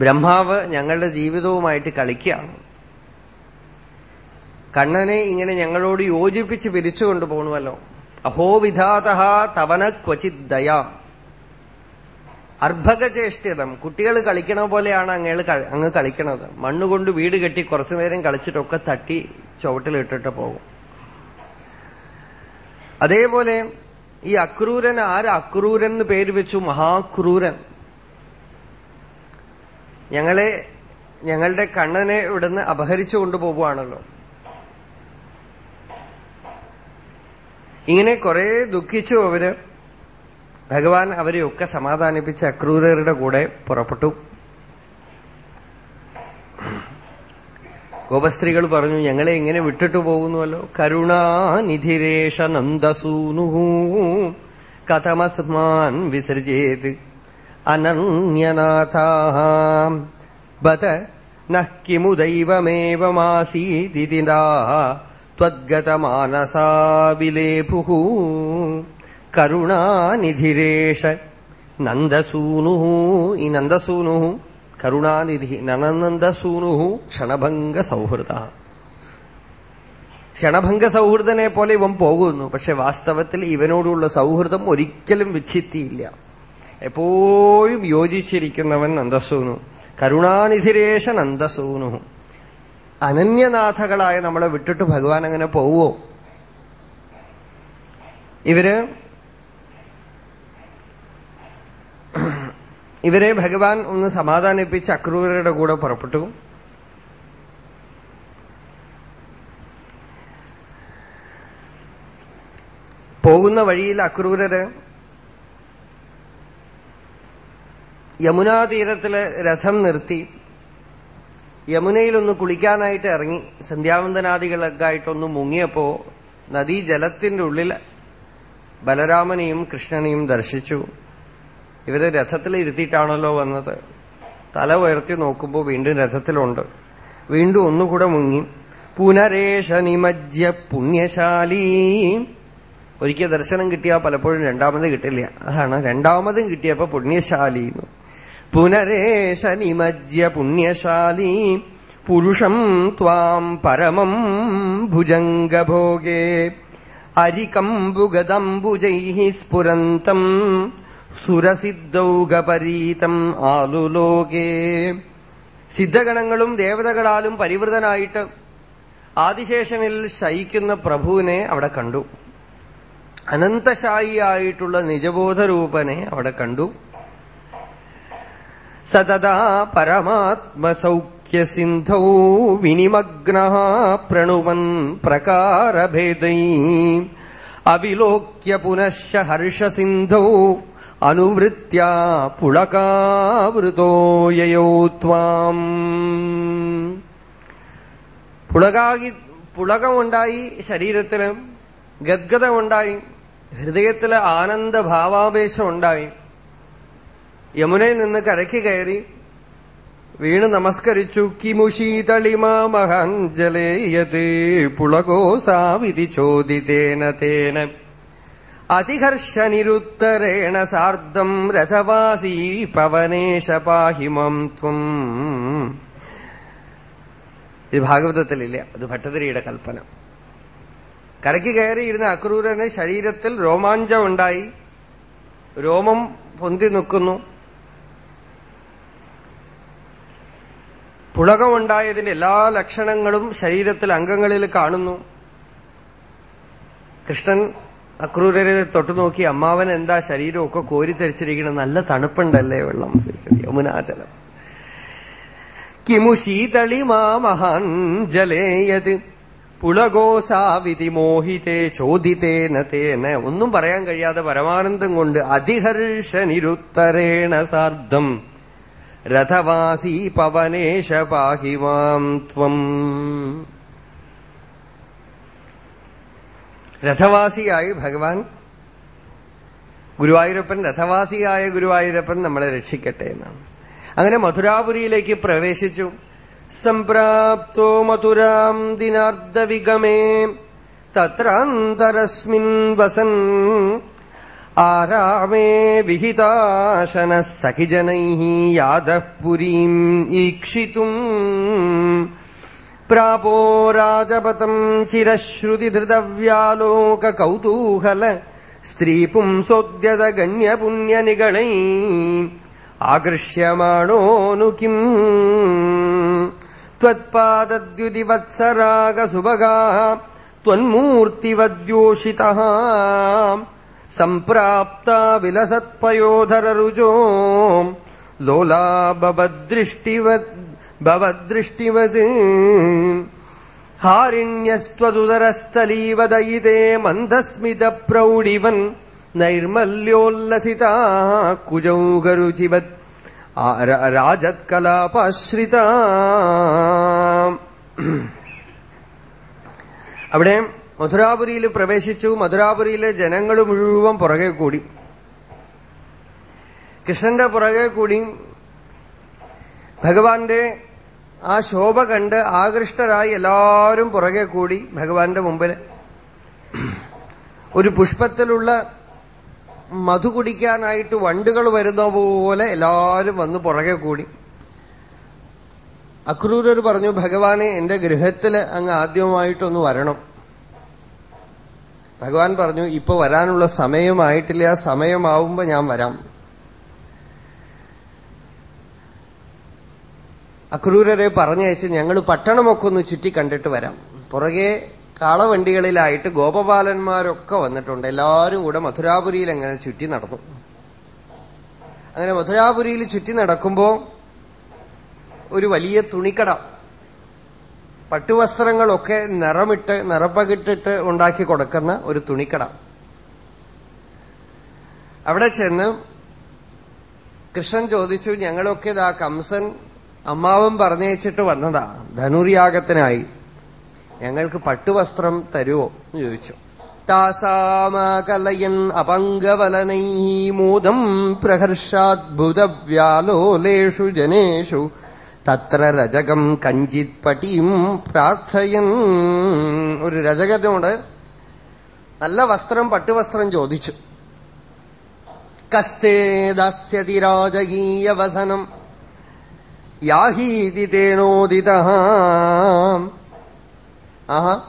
A: ബ്രഹ്മാവ് ഞങ്ങളുടെ ജീവിതവുമായിട്ട് കളിക്കുകയാണ്. കണ്ണനെ ഇങ്ങനെ ഞങ്ങളോട് യോജിപ്പിച്ച് പിരിച്ചു കൊണ്ടുപോകണമല്ലോ. അഹോവിധാത തവന ക്വചിത് ദയാ. അർഭകചേഷ്ടിതം കുട്ടികൾ കളിക്കണ പോലെയാണ് അങ്ങേൾ അങ്ങ് കളിക്കണത്. മണ്ണുകൊണ്ട് വീട് കെട്ടി കുറച്ചു നേരം കളിച്ചിട്ടൊക്കെ തട്ടി ചുവട്ടിലിട്ടിട്ട് പോകും. അതേപോലെ ഈ അക്രൂരൻ ആര് അക്രൂരൻ എന്ന് പേര് വെച്ചു? മഹാക്രൂരൻ. ഞങ്ങളെ ഞങ്ങളുടെ കണ്ണനെ ഇവിടുന്ന് അപഹരിച്ചു കൊണ്ടുപോകുവാണല്ലോ ഇങ്ങനെ കുറെ ദുഃഖിച്ചു അവർ. ഭഗവാൻ അവരെയൊക്കെ സമാധാനിപ്പിച്ച് അക്രൂരരുടെ കൂടെ പുറപ്പെട്ടു. ഗോപസ്ത്രീകൾ പറഞ്ഞു ഞങ്ങളെ ഇങ്ങനെ വിട്ടിട്ടു പോകുന്നുവല്ലോ. കരുണാനിധിരേഷ നന്ദസൂനു കഥമസ്മാൻ വിസൃജേത് അനന്യനാഥ ബത കരുണാനിധിരേഷ നന്ദസൂനു ഈ നന്ദസൂനു കരുണാനിധി നനനന്ദസൂനു ക്ഷണഭംഗ സൗഹൃദ ക്ഷണഭംഗ സൗഹൃദനെ പോലെ ഇവൻ പോകുന്നു. പക്ഷെ വാസ്തവത്തിൽ ഇവനോടുള്ള സൗഹൃദം ഒരിക്കലും വിച്ഛിത്തിയില്ല. എപ്പോഴും യോജിച്ചിരിക്കുന്നവൻ നന്ദസൂനു. കരുണാനിധിരേഷ നന്ദസൂനു. അനന്യനാഥകളായ നമ്മളെ വിട്ടിട്ട് ഭഗവാൻ അങ്ങനെ പോവോ? ഇവർ ഇവരെ ഭഗവാൻ ഒന്ന് സമാധാനിപ്പിച്ച് അക്രൂരരുടെ കൂടെ പുറപ്പെട്ടു. പോകുന്ന വഴിയിൽ അക്രൂരര് യമുനാ തീരത്തിൽ രഥം നിർത്തി യമുനയിലൊന്ന് കുളിക്കാനായിട്ട് ഇറങ്ങി. സന്ധ്യാവന്തനാദികളൊക്കെ ആയിട്ടൊന്ന് മുങ്ങിയപ്പോ നദീജലത്തിന്റെ ഉള്ളിൽ ബലരാമനെയും കൃഷ്ണനെയും ദർശിച്ചു. ഇവരെ രഥത്തിൽ ഇരുത്തിയിട്ടാണല്ലോ വന്നത്. തല ഉയർത്തി നോക്കുമ്പോൾ വീണ്ടും രഥത്തിലുണ്ട്. വീണ്ടും ഒന്നുകൂടെ മുങ്ങി. പുനരേഷ നിമജ്യ പുണ്യശാലി. ഒരിക്കൽ ദർശനം കിട്ടിയാൽ പലപ്പോഴും രണ്ടാമത് കിട്ടില്ല. അതാണ് രണ്ടാമതും കിട്ടിയപ്പോ പുണ്യശാലി പുനരേഷ നിമജ്യ പുണ്യശാലി. പുരുഷം ത്വാം പരമം ഭുജംഗഭോഗേ. അരികംബുഗദംബുജൈ സ്ഫുരന്തം സുരസിദ്ധൗകപരീതം ആലുലോകേ സിദ്ധഗണങ്ങളും ദേവതകളാലും പരിവൃതനായിട്ട് ആദിശേഷനിൽ ശയിക്കുന്ന പ്രഭുവിനെ അവിടെ കണ്ടു. അനന്തശായിയായിട്ടുള്ള നിജബോധരൂപനെ അവിടെ കണ്ടു. സതതാ പരമാത്മസൗഖ്യസിന്ധൗ വിനിമഗ്ന പ്രണുവൻ പ്രകാരഭേദൈ. അവിലോക്യ പുനശ്ച ഹർഷസിന്ധൗ അനുവൃത്യ പുളകാവൃതോയയോ ത്വാം. പുളകാകി പുളകമുണ്ടായി ശരീരത്തിന് ഗദ്ഗതമുണ്ടായി ഹൃദയത്തിൽ ആനന്ദഭാവാവേശം ഉണ്ടായി യമുനയിൽ നിന്ന് കരയ്ക്ക് കയറി വീണ് നമസ്കരിച്ചു കിമുഷീതളിമാമഹാഞ്ജലേയത് പുളകോസാവിധി ചോദിതേന തേന. അതിഹർഷനിരുത്തരേണ സാർദ്ധം രഥവാസീ പവനേശ പാഹിമം ത്വം. ഇത് ഭാഗവതത്തിലില്ല അത് ഭട്ടതിരിയുടെ കൽപ്പന. കരയ്ക്ക് കയറിയിരുന്ന അക്രൂരന് ശരീരത്തിൽ രോമാഞ്ചം ഉണ്ടായി രോമം പൊന്തി നിൽക്കുന്നു. പുളകമുണ്ടായതിന്റെ എല്ലാ ലക്ഷണങ്ങളും ശരീരത്തിൽ അംഗങ്ങളിൽ കാണുന്നു. കൃഷ്ണൻ അക്രൂരരെ തൊട്ടു നോക്കി അമ്മാവൻ എന്താ ശരീരമൊക്കെ കോരിത്തെരിച്ചിരിക്കണം നല്ല തണുപ്പുണ്ടല്ലേ വെള്ളം? യമുനാചലം. കിമു ശീതളിമാ മഹാൻ ജലേയത് പുളകോസാവിധി മോഹിതേ ചോദിതേന തേന. ഒന്നും പറയാൻ കഴിയാതെ പരമാനന്ദം കൊണ്ട് അതിഹർഷനിരുത്തരേണ സാർദ്ധം. രഥവാസി പവനേശ പാഹിമാം ത്വം. രഥവാസിയായി ഭഗവാൻ ഗുരുവായൂരപ്പൻ രഥവാസിയായ ഗുരുവായൂരപ്പൻ നമ്മളെ രക്ഷിക്കട്ടെ എന്നാണ്. അങ്ങനെ മധുരാപുരിയിലേക്ക് പ്രവേശിച്ചു. സംപ്രാപ്തോ മധുരാം ദിനാർദ്ധവിഗമേ തത്രാന്തരസ്മിൻ വസൻ
B: ആരാമേ വിഹിതാശന സഹിജനൈ യാദപുരീം പുരീम् प्रापो राजपतम् चिरश्रुतिधृतव्यालोककौतूहल स्त्रीपुंसोद्यतगण्यपुण्यनिगणै आकृष्यमाणोऽनु किम् त्वत्पादद्युतिवत्सरागसुभगाः त्वन्मूर्तिवद्योषितः सम्प्राप्ता विलसत्पयोधररुजो लोलाबभद्दृष्टिवद् ഭവദൃഷ്ടിവത് ഹാരിണ്യസ്ത്വദുദരസ്ഥലീവദയിതേ മന്ദസ്മിത പ്രൗഢിവൻ നൈർമല്യോല്ലസിത കുജൗ രാജത്കലാപാശ്രിത. അവിടെ മധുരാപുരിയിൽ പ്രവേശിച്ചു. മധുരാപുരിയിലെ ജനങ്ങൾ മുഴുവൻ പുറകെ കൂടി. കൃഷ്ണന്റെ പുറകെ കൂടി ഭഗവാന്റെ ആ ശോഭ കണ്ട് ആകൃഷ്ടരായി എല്ലാവരും പുറകെ കൂടി ഭഗവാന്റെ മുമ്പിൽ ഒരു പുഷ്പത്തിലുള്ള മധു കുടിക്കാനായിട്ട് വണ്ടുകൾ വരുന്ന പോലെ എല്ലാവരും വന്ന് പുറകെ കൂടി. അക്രൂരർ പറഞ്ഞു ഭഗവാനെ എന്റെ ഗൃഹത്തിൽ അങ്ങ് ആദ്യമായിട്ടൊന്ന് വരണം. ഭഗവാൻ പറഞ്ഞു ഇപ്പൊ വരാനുള്ള സമയമായിട്ടില്ല. സമയമാവുമ്പോ ഞാൻ വരാം. അക്രൂരരെ പറഞ്ഞയച്ച് ഞങ്ങൾ പട്ടണമൊക്കെ ഒന്ന് ചുറ്റി കണ്ടിട്ട് വരാം. പുറകെ കാളവണ്ടികളിലായിട്ട് ഗോപപാലന്മാരൊക്കെ വന്നിട്ടുണ്ട്. എല്ലാവരും കൂടെ മധുരാപുരിയിൽ അങ്ങനെ ചുറ്റി നടന്നു. അങ്ങനെ മധുരാപുരിയിൽ ചുറ്റി നടക്കുമ്പോ ഒരു വലിയ തുണിക്കട. പട്ടുവസ്ത്രങ്ങളൊക്കെ നിറമിട്ട് നിറപ്പകിട്ടിട്ട് ഉണ്ടാക്കി കൊടുക്കുന്ന ഒരു തുണിക്കട. അവിടെ ചെന്ന് കൃഷ്ണൻ ചോദിച്ചു ഞങ്ങളൊക്കെ ഇതാ കംസൻ അമ്മാവും പറഞ്ഞയച്ചിട്ട് വന്നതാ. ധനുര്യാഗത്തിനായി. ഞങ്ങൾക്ക് പട്ടുവസ്ത്രം തരുവോ എന്ന് ചോദിച്ചു. താസാമാകലയൻ അപംഗവലനൈ മോദം പ്രഹർഷാദ്ഭുതവ്യാലോലേഷു ജനേഷു. തത്ര രജകം കഞ്ചിത് പട്ടിയും പ്രാർത്ഥയൻ. ഒരു രജകനോട് നല്ല വസ്ത്രം പട്ടുവസ്ത്രം ചോദിച്ചു. കസ്തേ ദാസ്യതി രാജകീയവസനം. യാഹീതി തേനോദിത ആഹാ.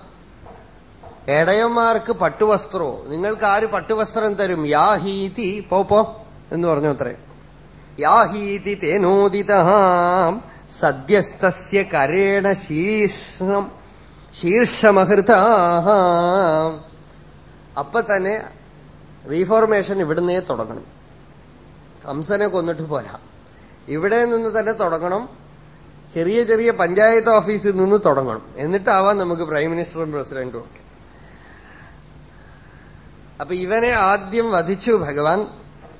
B: എടയന്മാർക്ക് പട്ടുവസ്ത്രോ. നിങ്ങൾക്ക് ആര് പട്ടുവസ്ത്രം തരും? യാഹീതി പോ പോ എന്ന് പറഞ്ഞു അത്രേ. യാഹീതി തേനോദിത സദ്യസ്തസ്യ കരേണ ശീർഷം ശീർഷമഹൃത അപ്പൊ തന്നെ റീഫോർമേഷൻ ഇവിടുന്നേ തുടങ്ങണം. കംസനെ കൊന്നിട്ട് പോരാ. ഇവിടെ നിന്ന് തന്നെ തുടങ്ങണം. ചെറിയ ചെറിയ പഞ്ചായത്ത് ഓഫീസിൽ നിന്ന് തുടങ്ങണം. എന്നിട്ടാവാം നമുക്ക് പ്രൈം മിനിസ്റ്ററും പ്രസിഡന്റും ഒക്കെ. അപ്പൊ ഇവനെ ആദ്യം വധിച്ചു ഭഗവാൻ.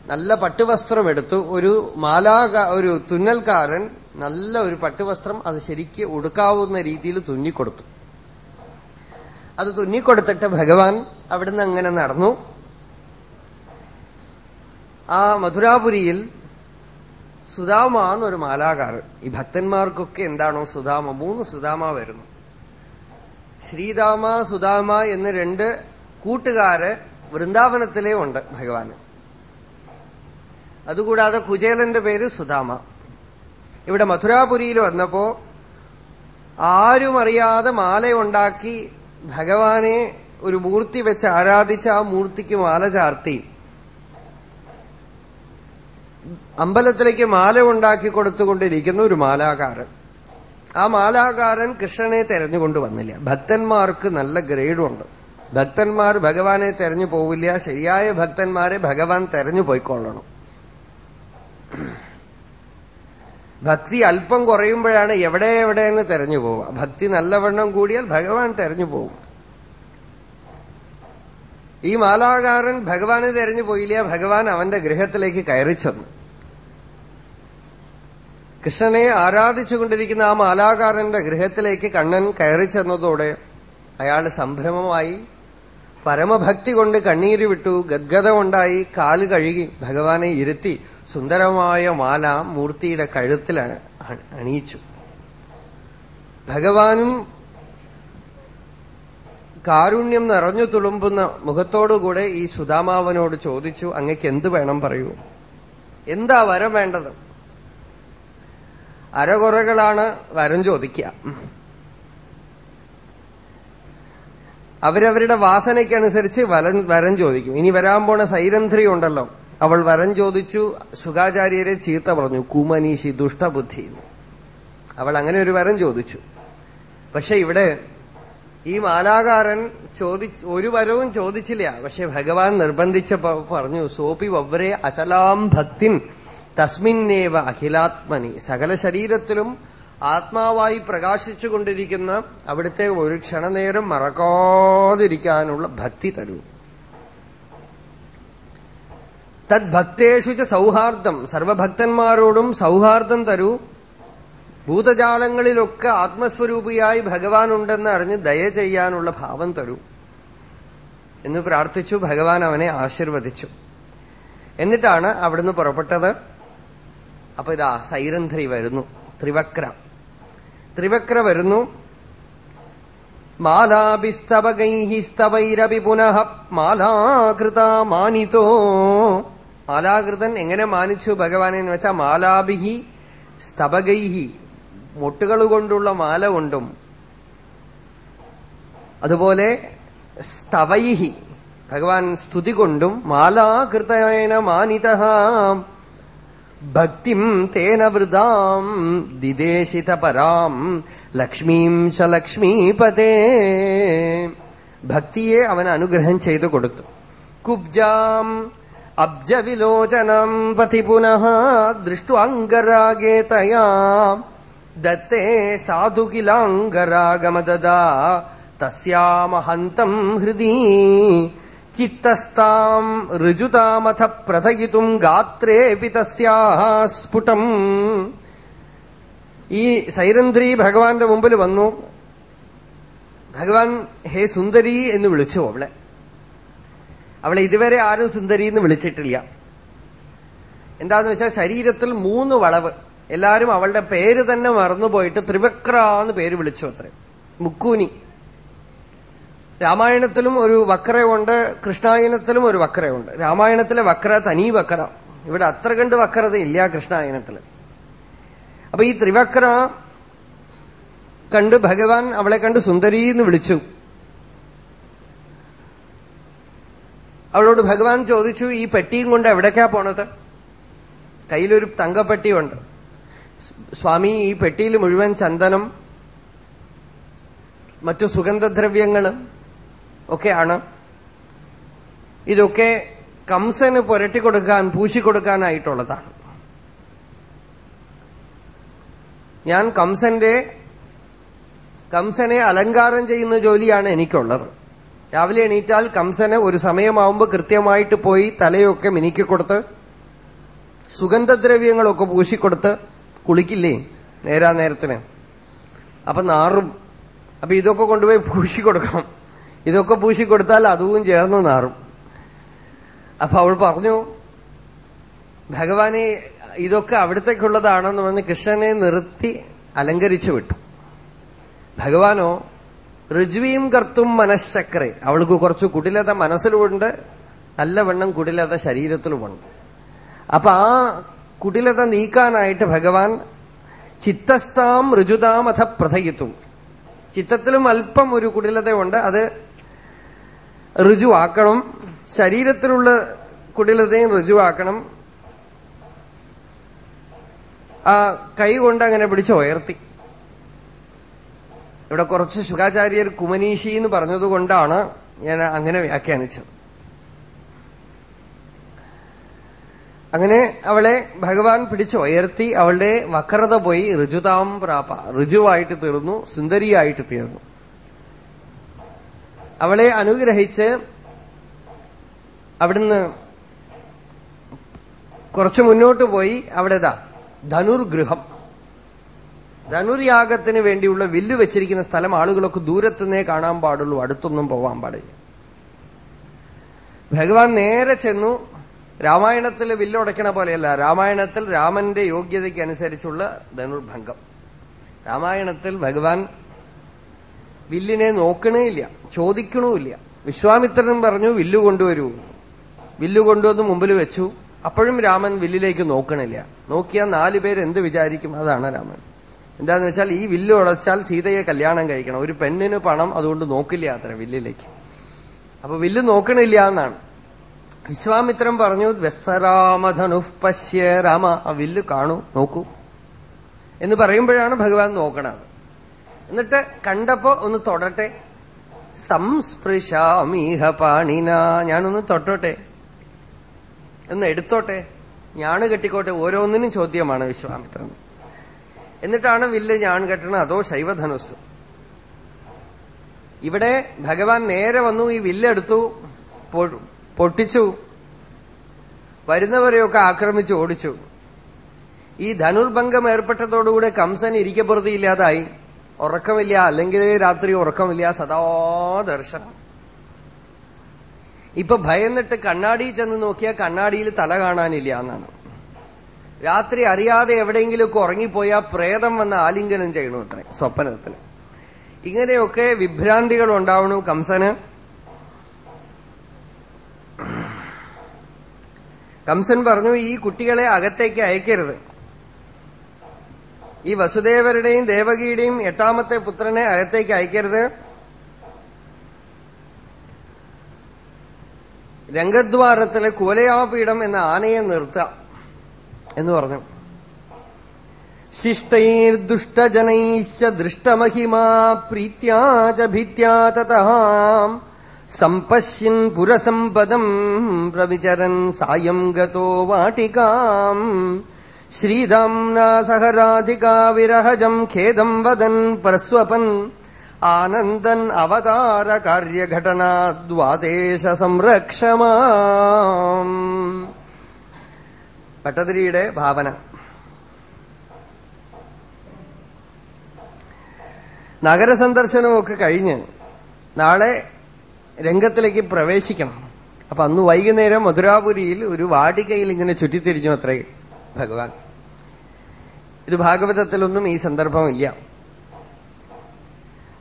B: നല്ല പട്ടുവസ്ത്രം എടുത്തു. ഒരു മാലാക ഒരു തുന്നൽക്കാരൻ നല്ല ഒരു പട്ടുവസ്ത്രം അത് ശരിക്ക് ഉടുക്കാവുന്ന രീതിയിൽ തുന്നിക്കൊടുത്തു. അത് തുന്നിക്കൊടുത്തിട്ട് ഭഗവാൻ അവിടുന്ന് അങ്ങനെ നടന്നു. ആ മധുരാപുരിയിൽ സുധാമ എന്നൊരു മാലാകാരൻ ഈ ഭക്തന്മാർക്കൊക്കെ എന്താണോ സുധാമ? മൂന്ന് സുധാമ വരുന്നു. ശ്രീധാമ സുധാമ എന്ന് രണ്ട് കൂട്ടുകാര് വൃന്ദാവനത്തിലേ ഉണ്ട് ഭഗവാന്. അതുകൂടാതെ കുചേലന്റെ പേര് സുധാമ. ഇവിടെ മധുരാപുരിയിൽ വന്നപ്പോ ആരും അറിയാതെ മാലയുണ്ടാക്കി ഭഗവാനെ ഒരു മൂർത്തി വെച്ച് ആരാധിച്ച ആ മൂർത്തിക്ക് മാല ചാർത്തി. അമ്പലത്തിലേക്ക് മാല ഉണ്ടാക്കി കൊടുത്തുകൊണ്ടിരിക്കുന്ന ഒരു മാലാകാരൻ. ആ മാലാകാരൻ കൃഷ്ണനെ തെരഞ്ഞുകൊണ്ട് വന്നില്ല. ഭക്തന്മാർക്ക് നല്ല ഗ്രേഡുണ്ട് ഭക്തന്മാർ ഭഗവാനെ തെരഞ്ഞു പോവില്ല. ശരിയായ ഭക്തന്മാരെ ഭഗവാൻ തെരഞ്ഞു പോയിക്കൊള്ളണം. ഭക്തി അല്പം കുറയുമ്പോഴാണ് എവിടെ എവിടെ എന്ന് തെരഞ്ഞു പോവുക. ഭക്തി നല്ലവണ്ണം കൂടിയാൽ ഭഗവാൻ തെരഞ്ഞു പോകും ഈ മാലാകാരൻ ഭഗവാനെ തെരഞ്ഞു പോയില്ല. ഭഗവാൻ അവന്റെ ഗൃഹത്തിലേക്ക് കയറി ചെന്നു കൃഷ്ണനെ ആരാധിച്ചുകൊണ്ടിരിക്കുന്ന ആ മാലാകാരന്റെ ഗൃഹത്തിലേക്ക് കണ്ണൻ കയറി ചെന്നതോടെ അയാൾ സംഭ്രമമായി പരമഭക്തി കൊണ്ട് കണ്ണീര് വിട്ടു ഗദ്ഗത ഉണ്ടായി കാൽ കഴുകി ഭഗവാനെ ഇരുത്തി സുന്ദരമായ മാല മൂർത്തിയുടെ കഴുത്തിൽ അണിയിച്ചു. ഭഗവാനും കാരുണ്യം നിറഞ്ഞു തുളുമ്പുന്ന മുഖത്തോടുകൂടെ ഈ സുധാമാവനോട് ചോദിച്ചു അങ്ങക്ക് എന്ത് വേണം പറയൂ? എന്താ വരം വേണ്ടത്? അരകുറകളാണ് വരം ചോദിക്കുക. അവരവരുടെ വാസനയ്ക്കനുസരിച്ച് വലം വരം ചോദിക്കും. ഇനി വരാൻ പോണ സൈരന്ധ്രി ഉണ്ടല്ലോ. അവൾ വരം ചോദിച്ചു സുഖാചാര്യരെ ചീത്ത പറഞ്ഞു കുമനീഷി ദുഷ്ടബുദ്ധി അവൾ അങ്ങനെ ഒരു വരം ചോദിച്ചു. പക്ഷെ ഇവിടെ ഈ മാലാകാരൻ ചോദി ഒരു വരവും ചോദിച്ചില്ല. പക്ഷെ ഭഗവാൻ നിർബന്ധിച്ചപ്പോ പറഞ്ഞു സോപി വവ്വരെ അചലാം ഭക്തിൻ തസ്മിന്നേവ അഖിലാത്മനി. സകല ശരീരത്തിലും ആത്മാവായി പ്രകാശിച്ചുകൊണ്ടിരിക്കുന്ന അവിടുത്തെ ഒരു ക്ഷണനേരം മറക്കാതിരിക്കാനുള്ള ഭക്തി തരൂ. തദ്ഭക്തേഷു ച സൗഹാർദ്ദം. സർവഭക്തന്മാരോടും സൗഹാർദ്ദം തരൂ. ഭൂതജാലങ്ങളിലൊക്കെ ആത്മസ്വരൂപിയായി ഭഗവാൻ ഉണ്ടെന്ന് അറിഞ്ഞ് ദയ ചെയ്യാനുള്ള ഭാവം തരൂ. എന്ന് പ്രാർത്ഥിച്ചു. ഭഗവാൻ അവനെ ആശീർവദിച്ചു. എന്നിട്ടാണ് അവിടുന്ന് പുറപ്പെട്ടത്. അപ്പൊ ഇതാ സൈരന്ധ്രി വരുന്നു. ത്രിവക്ര. ത്രിവക്ര വരുന്നു. മാലാഭിസ്തവകൈഹി സ്തവൈരപി പുനഃ മാലാകൃത മാനിതോ. മാലാകൃതൻ എങ്ങനെ മാനിച്ചു? ഭഗവാനെ എന്ന് വെച്ചാൽ മാലാഭിഹി സ്തവകൈഹി മുട്ടുകൾ കൊണ്ടുള്ള മാല കൊണ്ടും. അതുപോലെ സ്തവൈഹി ഭഗവാൻ സ്തുതി കൊണ്ടും മാലാകൃതേന മാനിത ഭക്തിം തേന വൃതാം ദിദേശിത പരാം ലക്ഷ്മീം ച ലക്ഷ്മീപതേ. ഭക്തിയെ അവൻ അനുഗ്രഹം ചെയ്തു കൊടുത്തു. കുബ്ജാം അബ്ജവിലോചനം പതി പുനഃ ദൃഷ്ടുഅംഗരാഗേ തയാ. ദത്തേ സാധു കിലാംഗരാഗമദദാ തസ്യാമഹന്തം ഹൃദി. ചിത്തസ്താം ഋജുതാമഥ പ്രഥയിതും ഗാത്രേപി തസ്യാ സ്ഫുടം ഈ സൈരന്ധ്രി ഭഗവാന്റെ മുമ്പിൽ വന്നു. ഭഗവാൻ ഹേ സുന്ദരി എന്ന് വിളിച്ചു അവളെ. അവളെ ഇതുവരെ ആരും സുന്ദരി എന്ന് വിളിച്ചിട്ടില്ല. എന്താന്ന് വെച്ചാൽ ശരീരത്തിൽ മൂന്ന് വളവ്. എല്ലാരും അവളുടെ പേര് തന്നെ മറന്നുപോയിട്ട് ത്രിവക്ര എന്ന് പേര് വിളിച്ചു അത്രേ. മുക്കൂനി. രാമായണത്തിലും ഒരു വക്രയുണ്ട് കൃഷ്ണായനത്തിലും ഒരു വക്രയുണ്ട്. രാമായണത്തിലെ വക്ര തനി വക്ര. ഇവിടെ അത്ര കണ്ട് വക്രത ഇല്ല കൃഷ്ണായനത്തിൽ. അപ്പൊ ഈ ത്രിവക്ര കണ്ട് ഭഗവാൻ അവളെ കണ്ട് സുന്ദരി എന്ന് വിളിച്ചു. അവളോട് ഭഗവാൻ ചോദിച്ചു ഈ പെട്ടിയും കൊണ്ട് എവിടേക്കാ പോണത്? കയ്യിലൊരു തങ്കപ്പെട്ടിയുണ്ട്. സ്വാമി ഈ പെട്ടിയിൽ മുഴുവൻ ചന്ദനം മറ്റു സുഗന്ധദ്രവ്യങ്ങളും ഒക്കെയാണ്. ഇതൊക്കെ കംസന് പുരട്ടിക്കൊടുക്കാൻ പൂശിക്കൊടുക്കാനായിട്ടുള്ളതാണ് ഞാൻ കംസന്റെ കംസനെ അലങ്കാരം ചെയ്യുന്ന ജോലിയാണ് എനിക്കുള്ളത്. രാവിലെ എണീറ്റാൽ കംസന് ഒരു സമയമാവുമ്പോൾ കൃത്യമായിട്ട് പോയി തലയൊക്കെ മിനിക്കൊടുത്ത് സുഗന്ധദ്രവ്യങ്ങളൊക്കെ പൂശിക്കൊടുത്ത് കുളിക്കില്ലേ നേരാ നേരത്തിന് അപ്പൊ നാറും. അപ്പൊ ഇതൊക്കെ കൊണ്ടുപോയി പൂശിക്കൊടുക്കണം ഇതൊക്കെ പൂശിക്കൊടുത്താൽ അതും ചേർന്ന് നാറും. അപ്പൊ അവൾ പറഞ്ഞു ഭഗവാനെ ഇതൊക്കെ അവിടത്തേക്കുള്ളതാണെന്ന് പറഞ്ഞ് കൃഷ്ണനെ നിർത്തി അലങ്കരിച്ചു വിട്ടു. ഭഗവാനോ ഋജ്വീം കർത്തും മനഃശക്രെ. അവൾക്ക് കുറച്ച് കുടിലത മനസ്സിലുമുണ്ട് നല്ലവണ്ണം കുടിലത ശരീരത്തിലുമുണ്ട്. അപ്പൊ ആ കുടിലത നീക്കാനായിട്ട് ഭഗവാൻ ചിത്തസ്ഥാം ഋജുതാം അഥ പ്രഥയിത്തും ചിത്തത്തിലും അല്പം ഒരു കുടിലതയുണ്ട് അത് ഋജുവാക്കണം. ശരീരത്തിലുള്ള കുടിലതയും ഋജുവാക്കണം. ആ കൈ കൊണ്ട് അങ്ങനെ പിടിച്ച് ഉയർത്തി. ഇവിടെ കുറച്ച് ശുഖാചാര്യർ കുമനീഷി എന്ന് പറഞ്ഞതുകൊണ്ടാണ് ഞാൻ അങ്ങനെ വ്യാഖ്യാനിച്ചത്. അങ്ങനെ അവളെ ഭഗവാൻ പിടിച്ച് ഉയർത്തി അവളുടെ വക്രത പോയി ഋജുതാം പ്രാപ ഋജുവായിട്ട് തീർന്നു സുന്ദരിയായിട്ട് തീർന്നു. അവളെ അനുഗ്രഹിച്ച് അവിടുന്ന് കുറച്ച് മുന്നോട്ട് പോയി. അവിടെ ദാ ധനുർഗൃഹം. ധനുർയാഗത്തിന് വേണ്ടിയുള്ള വില്ല് വെച്ചിരിക്കുന്ന സ്ഥലം ആളുകളൊക്കെ ദൂരത്തുനിന്നേ കാണാൻ പാടുള്ളൂ അടുത്തൊന്നും പോവാൻ പാടില്ല. ഭഗവാൻ നേരെ ചെന്നു. രാമായണത്തിൽ വില്ലുടയ്ക്കണ പോലെയല്ല രാമായണത്തിൽ രാമന്റെ യോഗ്യതയ്ക്ക് അനുസരിച്ചുള്ള ധനുർഭംഗം. രാമായണത്തിൽ ഭഗവാൻ വില്ലിനെ നോക്കണേയില്ല ചോദിക്കണമില്ല വിശ്വാമിത്രൻ പറഞ്ഞു വില്ലു കൊണ്ടുവരൂ. വില്ലു കൊണ്ടുവന്ന് മുമ്പിൽ വെച്ചു. അപ്പോഴും രാമൻ വില്ലിലേക്ക് നോക്കണില്ല. നോക്കിയാൽ നാലു പേര് എന്ത് വിചാരിക്കും? അതാണ് രാമൻ. എന്താന്ന് വെച്ചാൽ ഈ വില്ല് ഉടച്ചാൽ സീതയെ കല്യാണം കഴിക്കണം. ഒരു പെണ്ണിന് പണം അതുകൊണ്ട് നോക്കില്ല അത്ര വില്ലിലേക്ക്. അപ്പൊ വില്ല് നോക്കണില്ല എന്നാണ്. വിശ്വാമിത്രൻ പറഞ്ഞു വ്യസ്സരാമധനു പശ്യ രാമ. ആ വില്ല് കാണൂ നോക്കൂ. എന്ന് പറയുമ്പോഴാണ് ഭഗവാൻ നോക്കണത്. എന്നിട്ട് കണ്ടപ്പോ ഒന്ന് തൊടട്ടെ. സംസ്പൃശാമീഹ പാണിന. ഞാനൊന്ന് തൊട്ടോട്ടെ. ഒന്ന് എടുത്തോട്ടെ. ഞാണ് കെട്ടിക്കോട്ടെ. ഓരോന്നിനും ചോദ്യമാണ് വിശ്വാമിത്രൻ. എന്നിട്ടാണ് വില്ല് ഞാൻ കെട്ടണത്. അതോ ശൈവധനുസ്. ഇവിടെ ഭഗവാൻ നേരെ വന്നു ഈ വില്ലെടുത്തു പൊട്ടിച്ചു വരുന്നവരെയൊക്കെ ആക്രമിച്ചു ഓടിച്ചു. ഈ ധനുർഭംഗം ഏർപ്പെട്ടതോടുകൂടെ കംസൻ ഇരിക്കപ്പുറത്തിയില്ലാതായി ഉറക്കമില്ല അല്ലെങ്കിൽ രാത്രി ഉറക്കമില്ല സദാ ദർശനം. ഇപ്പൊ ഭയന്നിട്ട് കണ്ണാടിയിൽ ചെന്ന് നോക്കിയാൽ കണ്ണാടിയിൽ തല കാണാനില്ല എന്നാണ്. രാത്രി അറിയാതെ എവിടെയെങ്കിലുമൊക്കെ ഉറങ്ങിപ്പോയാൽ പ്രേതം വന്ന് ആലിംഗനം ചെയ്യണു അത്ര സ്വപ്നത്തിന് ഇങ്ങനെയൊക്കെ വിഭ്രാന്തികൾ ഉണ്ടാവണു കംസന്. കംസൻ പറഞ്ഞു ഈ കുട്ടികളെ അകത്തേക്ക് അയക്കരുത്. ഈ വസുദേവരുടെയും ദേവകിയുടെയും എട്ടാമത്തെ പുത്രനെ അകത്തേക്ക് അയക്കരുത്. രംഗദ്വാരത്തിലെ കോലയാപീഠം എന്ന ആനയെ നിർത്താം എന്ന് പറഞ്ഞു. ശിഷ്ടൈർദുഷ്ടജനൈശ്ച ദൃഷ്ടമഹിമാ പ്രീത്യാ ച ഭിത്യാ തതാം സമ്പശ്യൻ പുരസമ്പദം പ്രവിചരൻ സായം ഗതോ വാട്ടികാം. ശ്രീദാംനാ സഹരാധികാ വിരഹജം ഖേദം വദൻ പ്രസ്വപൻ. ആനന്ദൻ അവതാര കാര്യഘടനാ ദ്വാദേശ സംരക്ഷമാം. ഭട്ടതിരിയുടെ ഭാവന. നഗരസന്ദർശനമൊക്കെ കഴിഞ്ഞ് നാളെ രംഗത്തിലേക്ക് പ്രവേശിക്കണം. അപ്പൊ അന്ന് വൈകുന്നേരം മധുരാപുരിയിൽ ഒരു വാടികയിൽ ഇങ്ങനെ ചുറ്റിത്തിരിഞ്ഞു അത്രേ ഭഗവാൻ. ഇത് ഭാഗവതത്തിലൊന്നും ഈ സന്ദർഭമില്ല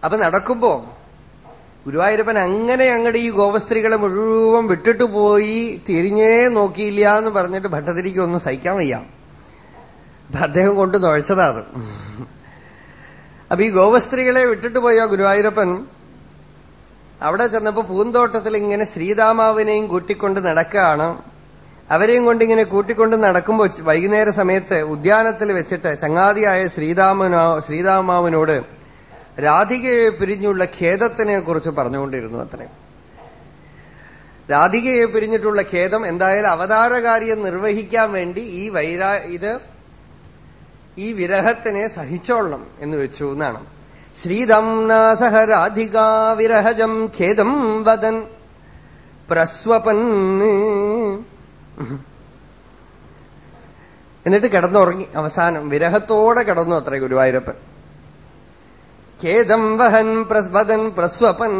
B: അപ്പൊ നടക്കുമ്പോ ഗുരുവായൂരപ്പൻ അങ്ങനെ അങ്ങടെ ഈ ഗോപസ്ത്രീകളെ മുഴുവൻ വിട്ടിട്ട് പോയി തിരിഞ്ഞേ നോക്കിയില്ല എന്ന് പറഞ്ഞിട്ട് ഭട്ടതിരിക്ക് ഒന്നും സഹിക്കാൻ വയ്യ. അദ്ദേഹം കൊണ്ട് നുഴച്ചതാ അത്. അപ്പൊ ഈ ഗോപസ്ത്രീകളെ വിട്ടിട്ട് പോയ ഗുരുവായൂരപ്പൻ അവിടെ ചെന്നപ്പോ പൂന്തോട്ടത്തിൽ ഇങ്ങനെ ശ്രീതാമാവിനെയും കൂട്ടിക്കൊണ്ട് നടക്കുകയാണ് അവരെയും കൊണ്ട് ഇങ്ങനെ കൂട്ടിക്കൊണ്ട് നടക്കുമ്പോൾ വൈകുന്നേര സമയത്ത് ഉദ്യാനത്തിൽ വെച്ചിട്ട് ചങ്ങാതിയായ ശ്രീരാമനോ ശ്രീരാമാവിനോട് രാധികയെ പിരിഞ്ഞുള്ള ഖേദത്തിനെ കുറിച്ച് പറഞ്ഞുകൊണ്ടിരുന്നു അത്രേ. രാധികയെ പിരിഞ്ഞിട്ടുള്ള ഖേദം എന്തായാലും അവതാരകാര്യം നിർവഹിക്കാൻ വേണ്ടി ഈ വൈരാ ഇത് ഈ വിരഹത്തിനെ സഹിച്ചോളണം എന്ന് വെച്ചു എന്നാണ്. ശ്രീദംനാസഹ രാധികാ വിരഹജം ഖേദം വദൻ പ്രസ്വപൻ എന്നിട്ട് കിടന്നുറങ്ങി. അവസാനം വിരഹത്തോടെ കിടന്നു അത്ര ഗുരുവായൂരപ്പൻ. ഖേദം വഹൻ പ്രസ്വദൻ പ്രസ്വപൻ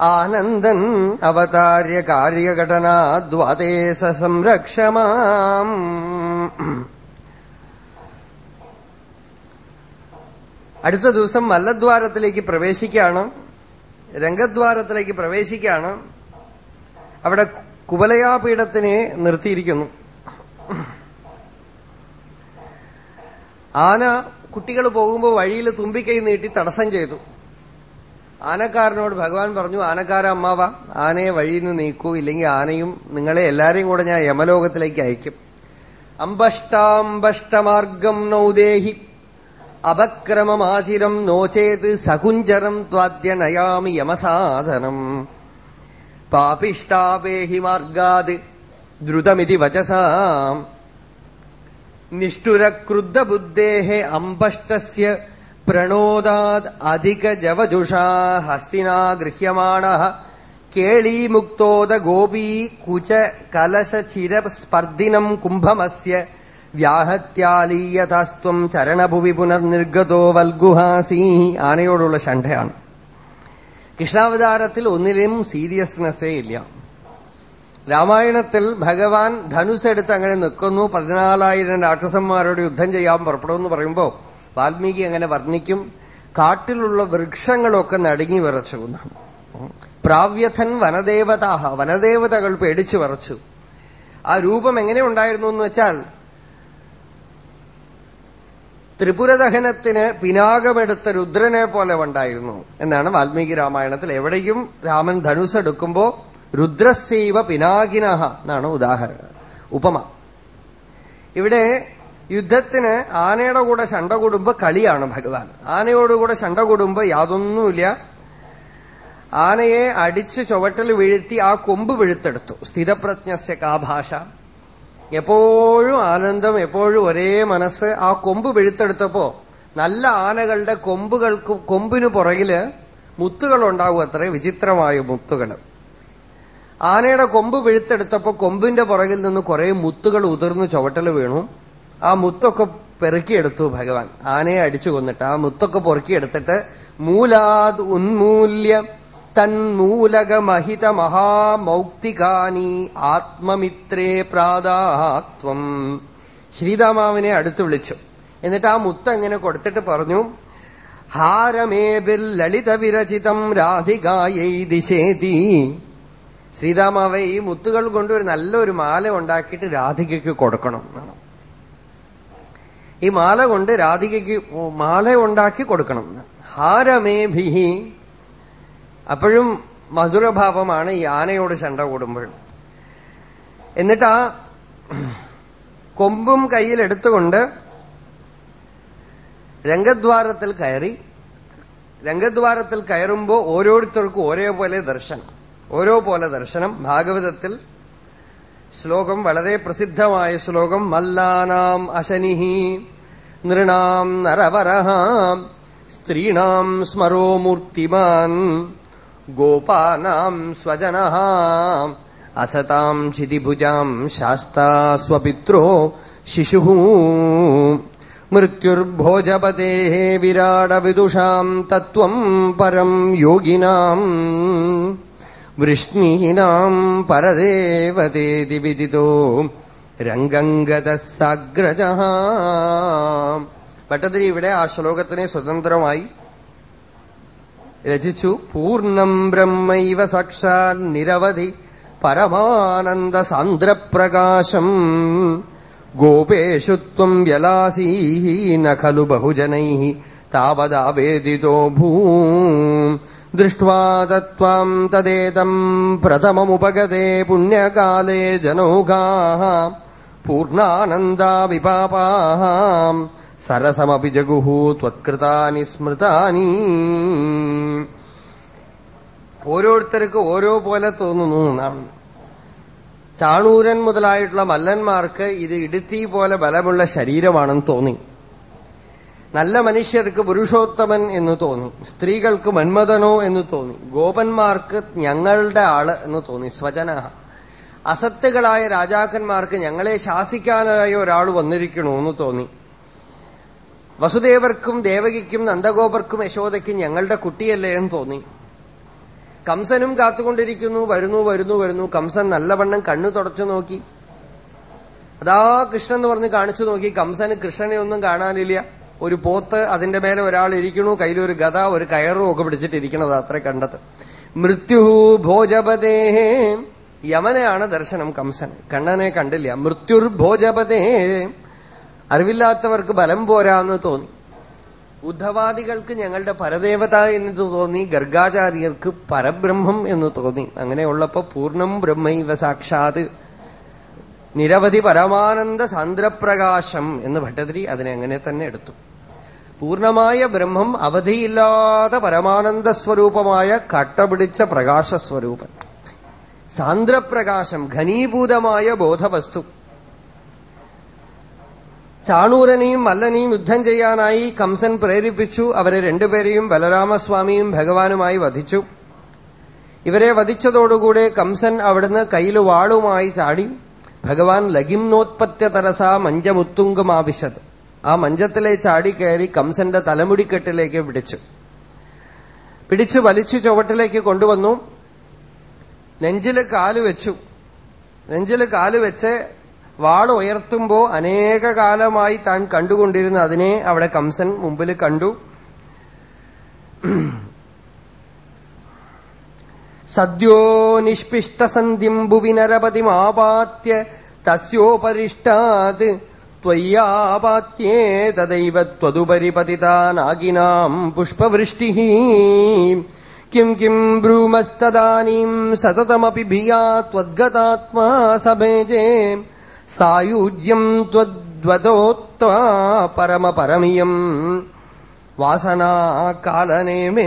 B: ആനന്ദൻ അവതാര്യ കാര്യഘടനാ ദ്വാദേശ സംരക്ഷമാം. അടുത്ത ദിവസം മല്ലദ്വാരത്തിലേക്ക് പ്രവേശിക്കുകയാണ്. രംഗദ്വാരത്തിലേക്ക് പ്രവേശിക്കുകയാണ്. അവിടെ കുവലയാപീഠത്തിനെ നിർത്തിയിരിക്കുന്നു. ആന കുട്ടികൾ പോകുമ്പോൾ വഴിയിൽ തുമ്പിക്കൈ നീട്ടി തടസ്സം ചെയ്തു. ആനക്കാരനോട് ഭഗവാൻ പറഞ്ഞു ആനക്കാര അമ്മാവ ആനയെ വഴിയിൽ നിന്ന് നീക്കൂ ഇല്ലെങ്കിൽ ആനയും നിങ്ങളെ എല്ലാരെയും കൂടെ ഞാൻ യമലോകത്തിലേക്ക് അയക്കും. അമ്പഷ്ടാമ്പഷ്ടമാർഗം നൗദേഹി അപക്രമമാചിരം നോചേത് സകുഞ്ചരം ത്വാദ്യ നയാമി യമസാധനം. പാപിഷ്ടാപേഹി മാർഗാത്. ദ്രുതമിതി വചസാം. നിഷ്ഠുരക്രുദ്ധബുദ്ധേः അമ്പഷ്ടസ്യ പ്രണോദാത് അധികജവജുഷാ ഹസ്തിനാ ഗൃഹ്യമാണः. കേളീമുക്തോദ ഗോപീ കുച കലശചിരസ്പർദ്ദിനം കുംഭമസ്യ. വ്യാഹത്യാലീയതാസ്ത്വം ചരണഭുവി പുനർനിർഗതോ വൽഗുഹാസീ. ആനയോടുള്ള ശണ്ഠയാണ്. കൃഷ്ണാവതാരത്തിൽ ഒന്നിലും സീരിയസ്നെസ്സേ ഇല്ല. രാമായണത്തിൽ ഭഗവാൻ ധനുസ് എടുത്ത് അങ്ങനെ നിൽക്കുന്നു പതിനാലായിരം രാക്ഷസന്മാരോട് യുദ്ധം ചെയ്യാൻ പുറപ്പെടുമെന്ന് പറയുമ്പോൾ വാൽമീകി അങ്ങനെ വർണിക്കും. കാട്ടിലുള്ള വൃക്ഷങ്ങളൊക്കെ നടുങ്ങി വിറച്ചു. എന്നാണ് പ്രാവ്യഥൻ വനദേവതാഹ വനദേവതകൾ പേടിച്ചു വിറച്ചു. ആ രൂപം എങ്ങനെ ഉണ്ടായിരുന്നു എന്ന് വെച്ചാൽ ത്രിപുരദഹനത്തിന് പിനാകമെടുത്ത രുദ്രനെ പോലെ ഉണ്ടായിരുന്നു എന്നാണ് വാൽമീകി രാമായണത്തിൽ. എവിടെയും രാമൻ ധനുസ് എടുക്കുമ്പോ രുദ്രസൈവ പിനാകിനഹ എന്നാണ് ഉദാഹരണം. ഉപമ. ഇവിടെ യുദ്ധത്തിന് ആനയുടെ കൂടെ ശണ്ട കൂടുമ്പോ കളിയാണ് ഭഗവാൻ. ആനയോടുകൂടെ ശണ്ട കൂടുമ്പോ യാതൊന്നുമില്ല. ആനയെ അടിച്ച് ചുവട്ടിൽ വീഴ്ത്തി ആ കൊമ്പ് വീഴ്ത്തെടുത്തു. സ്ഥിതപ്രജ്ഞസ്യ കാ ഭാഷ എപ്പോഴും ആനന്ദം എപ്പോഴും ഒരേ മനസ്സ്. ആ കൊമ്പ് വെഴുത്തെടുത്തപ്പോ നല്ല ആനകളുടെ കൊമ്പുകൾക്ക് കൊമ്പിനു പുറകിൽ മുത്തുകൾ ഉണ്ടാവും അത്രേ വിചിത്രമായ മുത്തുകൾ ആനയുടെ കൊമ്പ് വെഴുത്തെടുത്തപ്പോ കൊമ്പിന്റെ പുറകിൽ നിന്ന് കുറെ മുത്തുകൾ ഉതിർന്നു ചുവട്ടൽ വീണു. ആ മുത്തൊക്കെ പെറുക്കിയെടുത്തു ഭഗവാൻ. ആനയെ അടിച്ചു കൊന്നിട്ട് ആ മുത്തൊക്കെ പൊറുക്കിയെടുത്തിട്ട് മൂലാത് ഉന്മൂല്യ തന്മൂലകമഹിത മഹാമൗക്തികാനി ആത്മമിത്രേ പ്രാതാത്വം ശ്രീതാമാവിനെ അടുത്ത് വിളിച്ചു. എന്നിട്ട് ആ മുത്ത് എങ്ങനെ കൊടുത്തിട്ട് പറഞ്ഞു ഹാരമേബിർ ലളിത വിരചിതം രാധികായൈ ദിശേതി. ശ്രീതാമാവെ ഈ മുത്തുകൾ കൊണ്ട് ഒരു നല്ലൊരു മാല ഉണ്ടാക്കിയിട്ട് രാധികയ്ക്ക് കൊടുക്കണം എന്നാണ്. ഈ മാല കൊണ്ട് രാധികയ്ക്ക് മാല ഉണ്ടാക്കി കൊടുക്കണം. ഹാരമേഭിഹി അപ്പോഴും മധുരഭാവമാണ് ഈ ആനയോട് ചണ്ട കൂടുമ്പോൾ. എന്നിട്ട് ആ കൊമ്പും കയ്യിൽ എടുത്തുകൊണ്ട് രംഗദ്വാരത്തിൽ കയറി രംഗദ്വാരത്തിൽ കയറുമ്പോൾ ഓരോരുത്തർക്കും ഒരേപോലെ ദർശനം ഓരോ പോലെ ദർശനം. ഭാഗവതത്തിൽ ശ്ലോകം വളരെ പ്രസിദ്ധമായ ശ്ലോകം മല്ലാനാം അശനിഹി നൃണാം നരവരഹാം സ്ത്രീണാം സ്മരോ മൂർത്തിമാൻ. ഗോപാനാം സ്വജന അസതാം ക്ഷിതിഭുജാം शास्ता स्वपित्रो ശിശു മൃത്യുർഭോജപതേ വിരാടവിദുഷാം തത്വം പരം യോഗിനാം വൃഷ്ണീനാം പരദേവതേതി വിദിതോ രംഗംഗത സാഗ്രജ ഭട്ടതിരി ഇവിടെ ആ ശ്ലോകത്തിനെ സ്വതന്ത്രമായി രചിച്ചു പൂർണ്ണം ബ്രഹ്മൈവ സാക്ഷാൽ നിരവധി പരമാനന്ദ സാന്ദ്രപ്രകാശം ഗോപേഷു ത്വം വ്യലാസീന ഖലു ബഹുജനൈ താവദാവേദിതോ ഭൂ ദൃഷ്ട്വാ തത്വാം തദേതം പ്രഥമമുപഗതേ പുണ്യകാലേ ജനൗകാः പൂർണ്ണാനന്ദാ വിപാപാः സരസമപി ജഗുഹു ത്വത്കൃതാനി സ്മൃതാനി. ഓരോരുത്തർക്ക് ഓരോ പോലെ തോന്നുന്നു എന്നാണ്. ചാണൂരൻ മുതലായിട്ടുള്ള മല്ലന്മാർക്ക് ഇത് ഇടുത്തി പോലെ ബലമുള്ള ശരീരമാണെന്ന് തോന്നി. നല്ല മനുഷ്യർക്ക് പുരുഷോത്തമൻ എന്ന് തോന്നി. സ്ത്രീകൾക്ക് മന്മഥനോ എന്ന് തോന്നി. ഗോപന്മാർക്ക് ഞങ്ങളുടെ ആൾ എന്ന് തോന്നി. സ്വജന. അസത്തുകളായ രാജാക്കന്മാർക്ക് ഞങ്ങളെ ശാസിക്കാനായ ഒരാൾ വന്നിരിക്കണോ എന്ന് തോന്നി. വസുദേവർക്കും ദേവകിക്കും നന്ദഗോപർക്കും യശോദയ്ക്കും ഞങ്ങളുടെ കുട്ടിയല്ലേ എന്ന് തോന്നി. കംസനും കാത്തുകൊണ്ടിരിക്കുന്നു വരുന്നു വരുന്നു വരുന്നു. കംസൻ നല്ലവണ്ണം കണ്ണു തുടച്ചു നോക്കി. അതാ കൃഷ്ണൻ എന്ന് പറഞ്ഞ് കാണിച്ചു നോക്കി. കംസന് കൃഷ്ണനെ ഒന്നും കാണാനില്ല. ഒരു പോത്ത് അതിന്റെ മേലെ ഒരാൾ ഇരിക്കണു കയ്യിലൊരു ഗത ഒരു കയറും ഒക്കെ പിടിച്ചിട്ടിരിക്കണത് അത്ര കണ്ടത്. മൃത്യു ഭോജപതേ. യമനെയാണ് ദർശനം കംസൻ കണ്ണനെ കണ്ടില്ല. മൃത്യുർ ഭോജപതേ. അറിവില്ലാത്തവർക്ക് ബലം പോരാന്ന് തോന്നി. ബുദ്ധവാദികൾക്ക് ഞങ്ങളുടെ പരദേവത എന്ന് തോന്നി ഗർഗാചാര്യർക്ക് പരബ്രഹ്മം എന്ന് തോന്നി. അങ്ങനെയുള്ളപ്പോ പൂർണം ബ്രഹ്മൈവ സാക്ഷാത് നിരവധി പരമാനന്ദ സാന്ദ്രപ്രകാശം എന്ന് ഭട്ടതിരി അതിനെ അങ്ങനെ തന്നെ എടുത്തു. പൂർണമായ ബ്രഹ്മം അവധിയില്ലാത്ത പരമാനന്ദ സ്വരൂപമായ കട്ടപിടിച്ച പ്രകാശസ്വരൂപൻ. സാന്ദ്രപ്രകാശം ഘനീഭൂതമായ ബോധവസ്തു. ചാണൂരനെയും മല്ലനെയും യുദ്ധം ചെയ്യാനായി കംസൻ പ്രേരിപ്പിച്ചു. അവരെ രണ്ടുപേരെയും ബലരാമസ്വാമിയും ഭഗവാനുമായി വധിച്ചു. ഇവരെ വധിച്ചതോടുകൂടെ കംസൻ അവിടുന്ന് കയ്യിൽ വാളുമായി ചാടി ഭഗവാൻ ലഗിംനോത്പത്യ തരസ മഞ്ചമുത്തുങ്കമാവിശത് ആ മഞ്ചത്തിലെ ചാടി കയറി കംസന്റെ തലമുടിക്കെട്ടിലേക്ക് പിടിച്ചു. പിടിച്ചു വലിച്ചു ചുവട്ടിലേക്ക് കൊണ്ടുവന്നു. നെഞ്ചിൽ കാലുവെച്ചു നെഞ്ചിൽ കാൽ വെച്ച് വാൾ ഉയർത്തുമ്പോ അനേക കാലമായി താൻ കണ്ടുകൊണ്ടിരുന്ന അതിനെ അവിടെ കംസൻ മുമ്പിൽ കണ്ടു. സദ്യോ നിഷ്പിഷ്ടസന്ധ്യം ഭുവി നരപതിമാപാത്യ തസ്യോപരിഷ്ടാത് ത്വയ്യാപാത്യേ തദൈവ ത്വതുപരി പുഷ്പവൃഷ്ടി കിം കിം ബ്രൂമസ്തദാനീം സതതമപി ഭിയാ ത്വദ്ഗതാത്മാ സഭേജേ. സായുജ്യം ത്വദ്വദോത്വാ പരമപരമിയം വാസന കാലനേമേ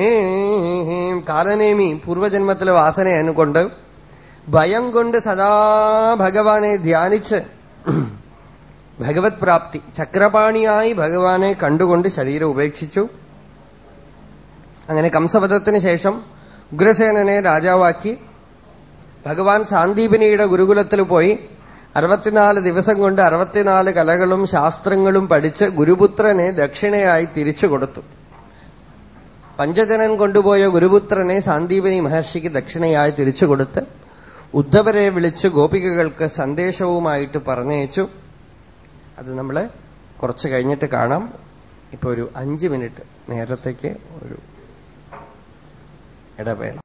B: കാലനേമി പൂർവജന്മത്തിലെ വാസനയെന്നുകൊണ്ട് ഭയം കൊണ്ട് സദാ ഭഗവാനെ ധ്യാനിച്ച് ഭഗവത് പ്രാപ്തി ചക്രപാണിയായി ഭഗവാനെ കണ്ടുകൊണ്ട് ശരീരം ഉപേക്ഷിച്ചു അങ്ങനെ കംസവധത്തിന് ശേഷം ഉഗ്രസേനനെ രാജാവാക്കി. ഭഗവാൻ സാന്ദീപിനിയുടെ ഗുരുകുലത്തിൽ പോയി അറുപത്തിനാല് ദിവസം കൊണ്ട് അറുപത്തിനാല് കലകളും ശാസ്ത്രങ്ങളും പഠിച്ച് ഗുരുപുത്രനെ ദക്ഷിണയായി തിരിച്ചു കൊടുത്തു. പഞ്ചജനൻ കൊണ്ടുപോയ ഗുരുപുത്രനെ സാന്ദീപനി മഹർഷിക്ക് ദക്ഷിണയായി തിരിച്ചു കൊടുത്ത് ഉദ്ധവരെ വിളിച്ച് ഗോപികകൾക്ക് സന്ദേശവുമായിട്ട് പറഞ്ഞയച്ചു. അത് നമ്മൾ കുറച്ച് കഴിഞ്ഞിട്ട് കാണാം. ഇപ്പൊ ഒരു അഞ്ച് മിനിറ്റ് നേരത്തേക്ക് ഒരു ഇടവേള.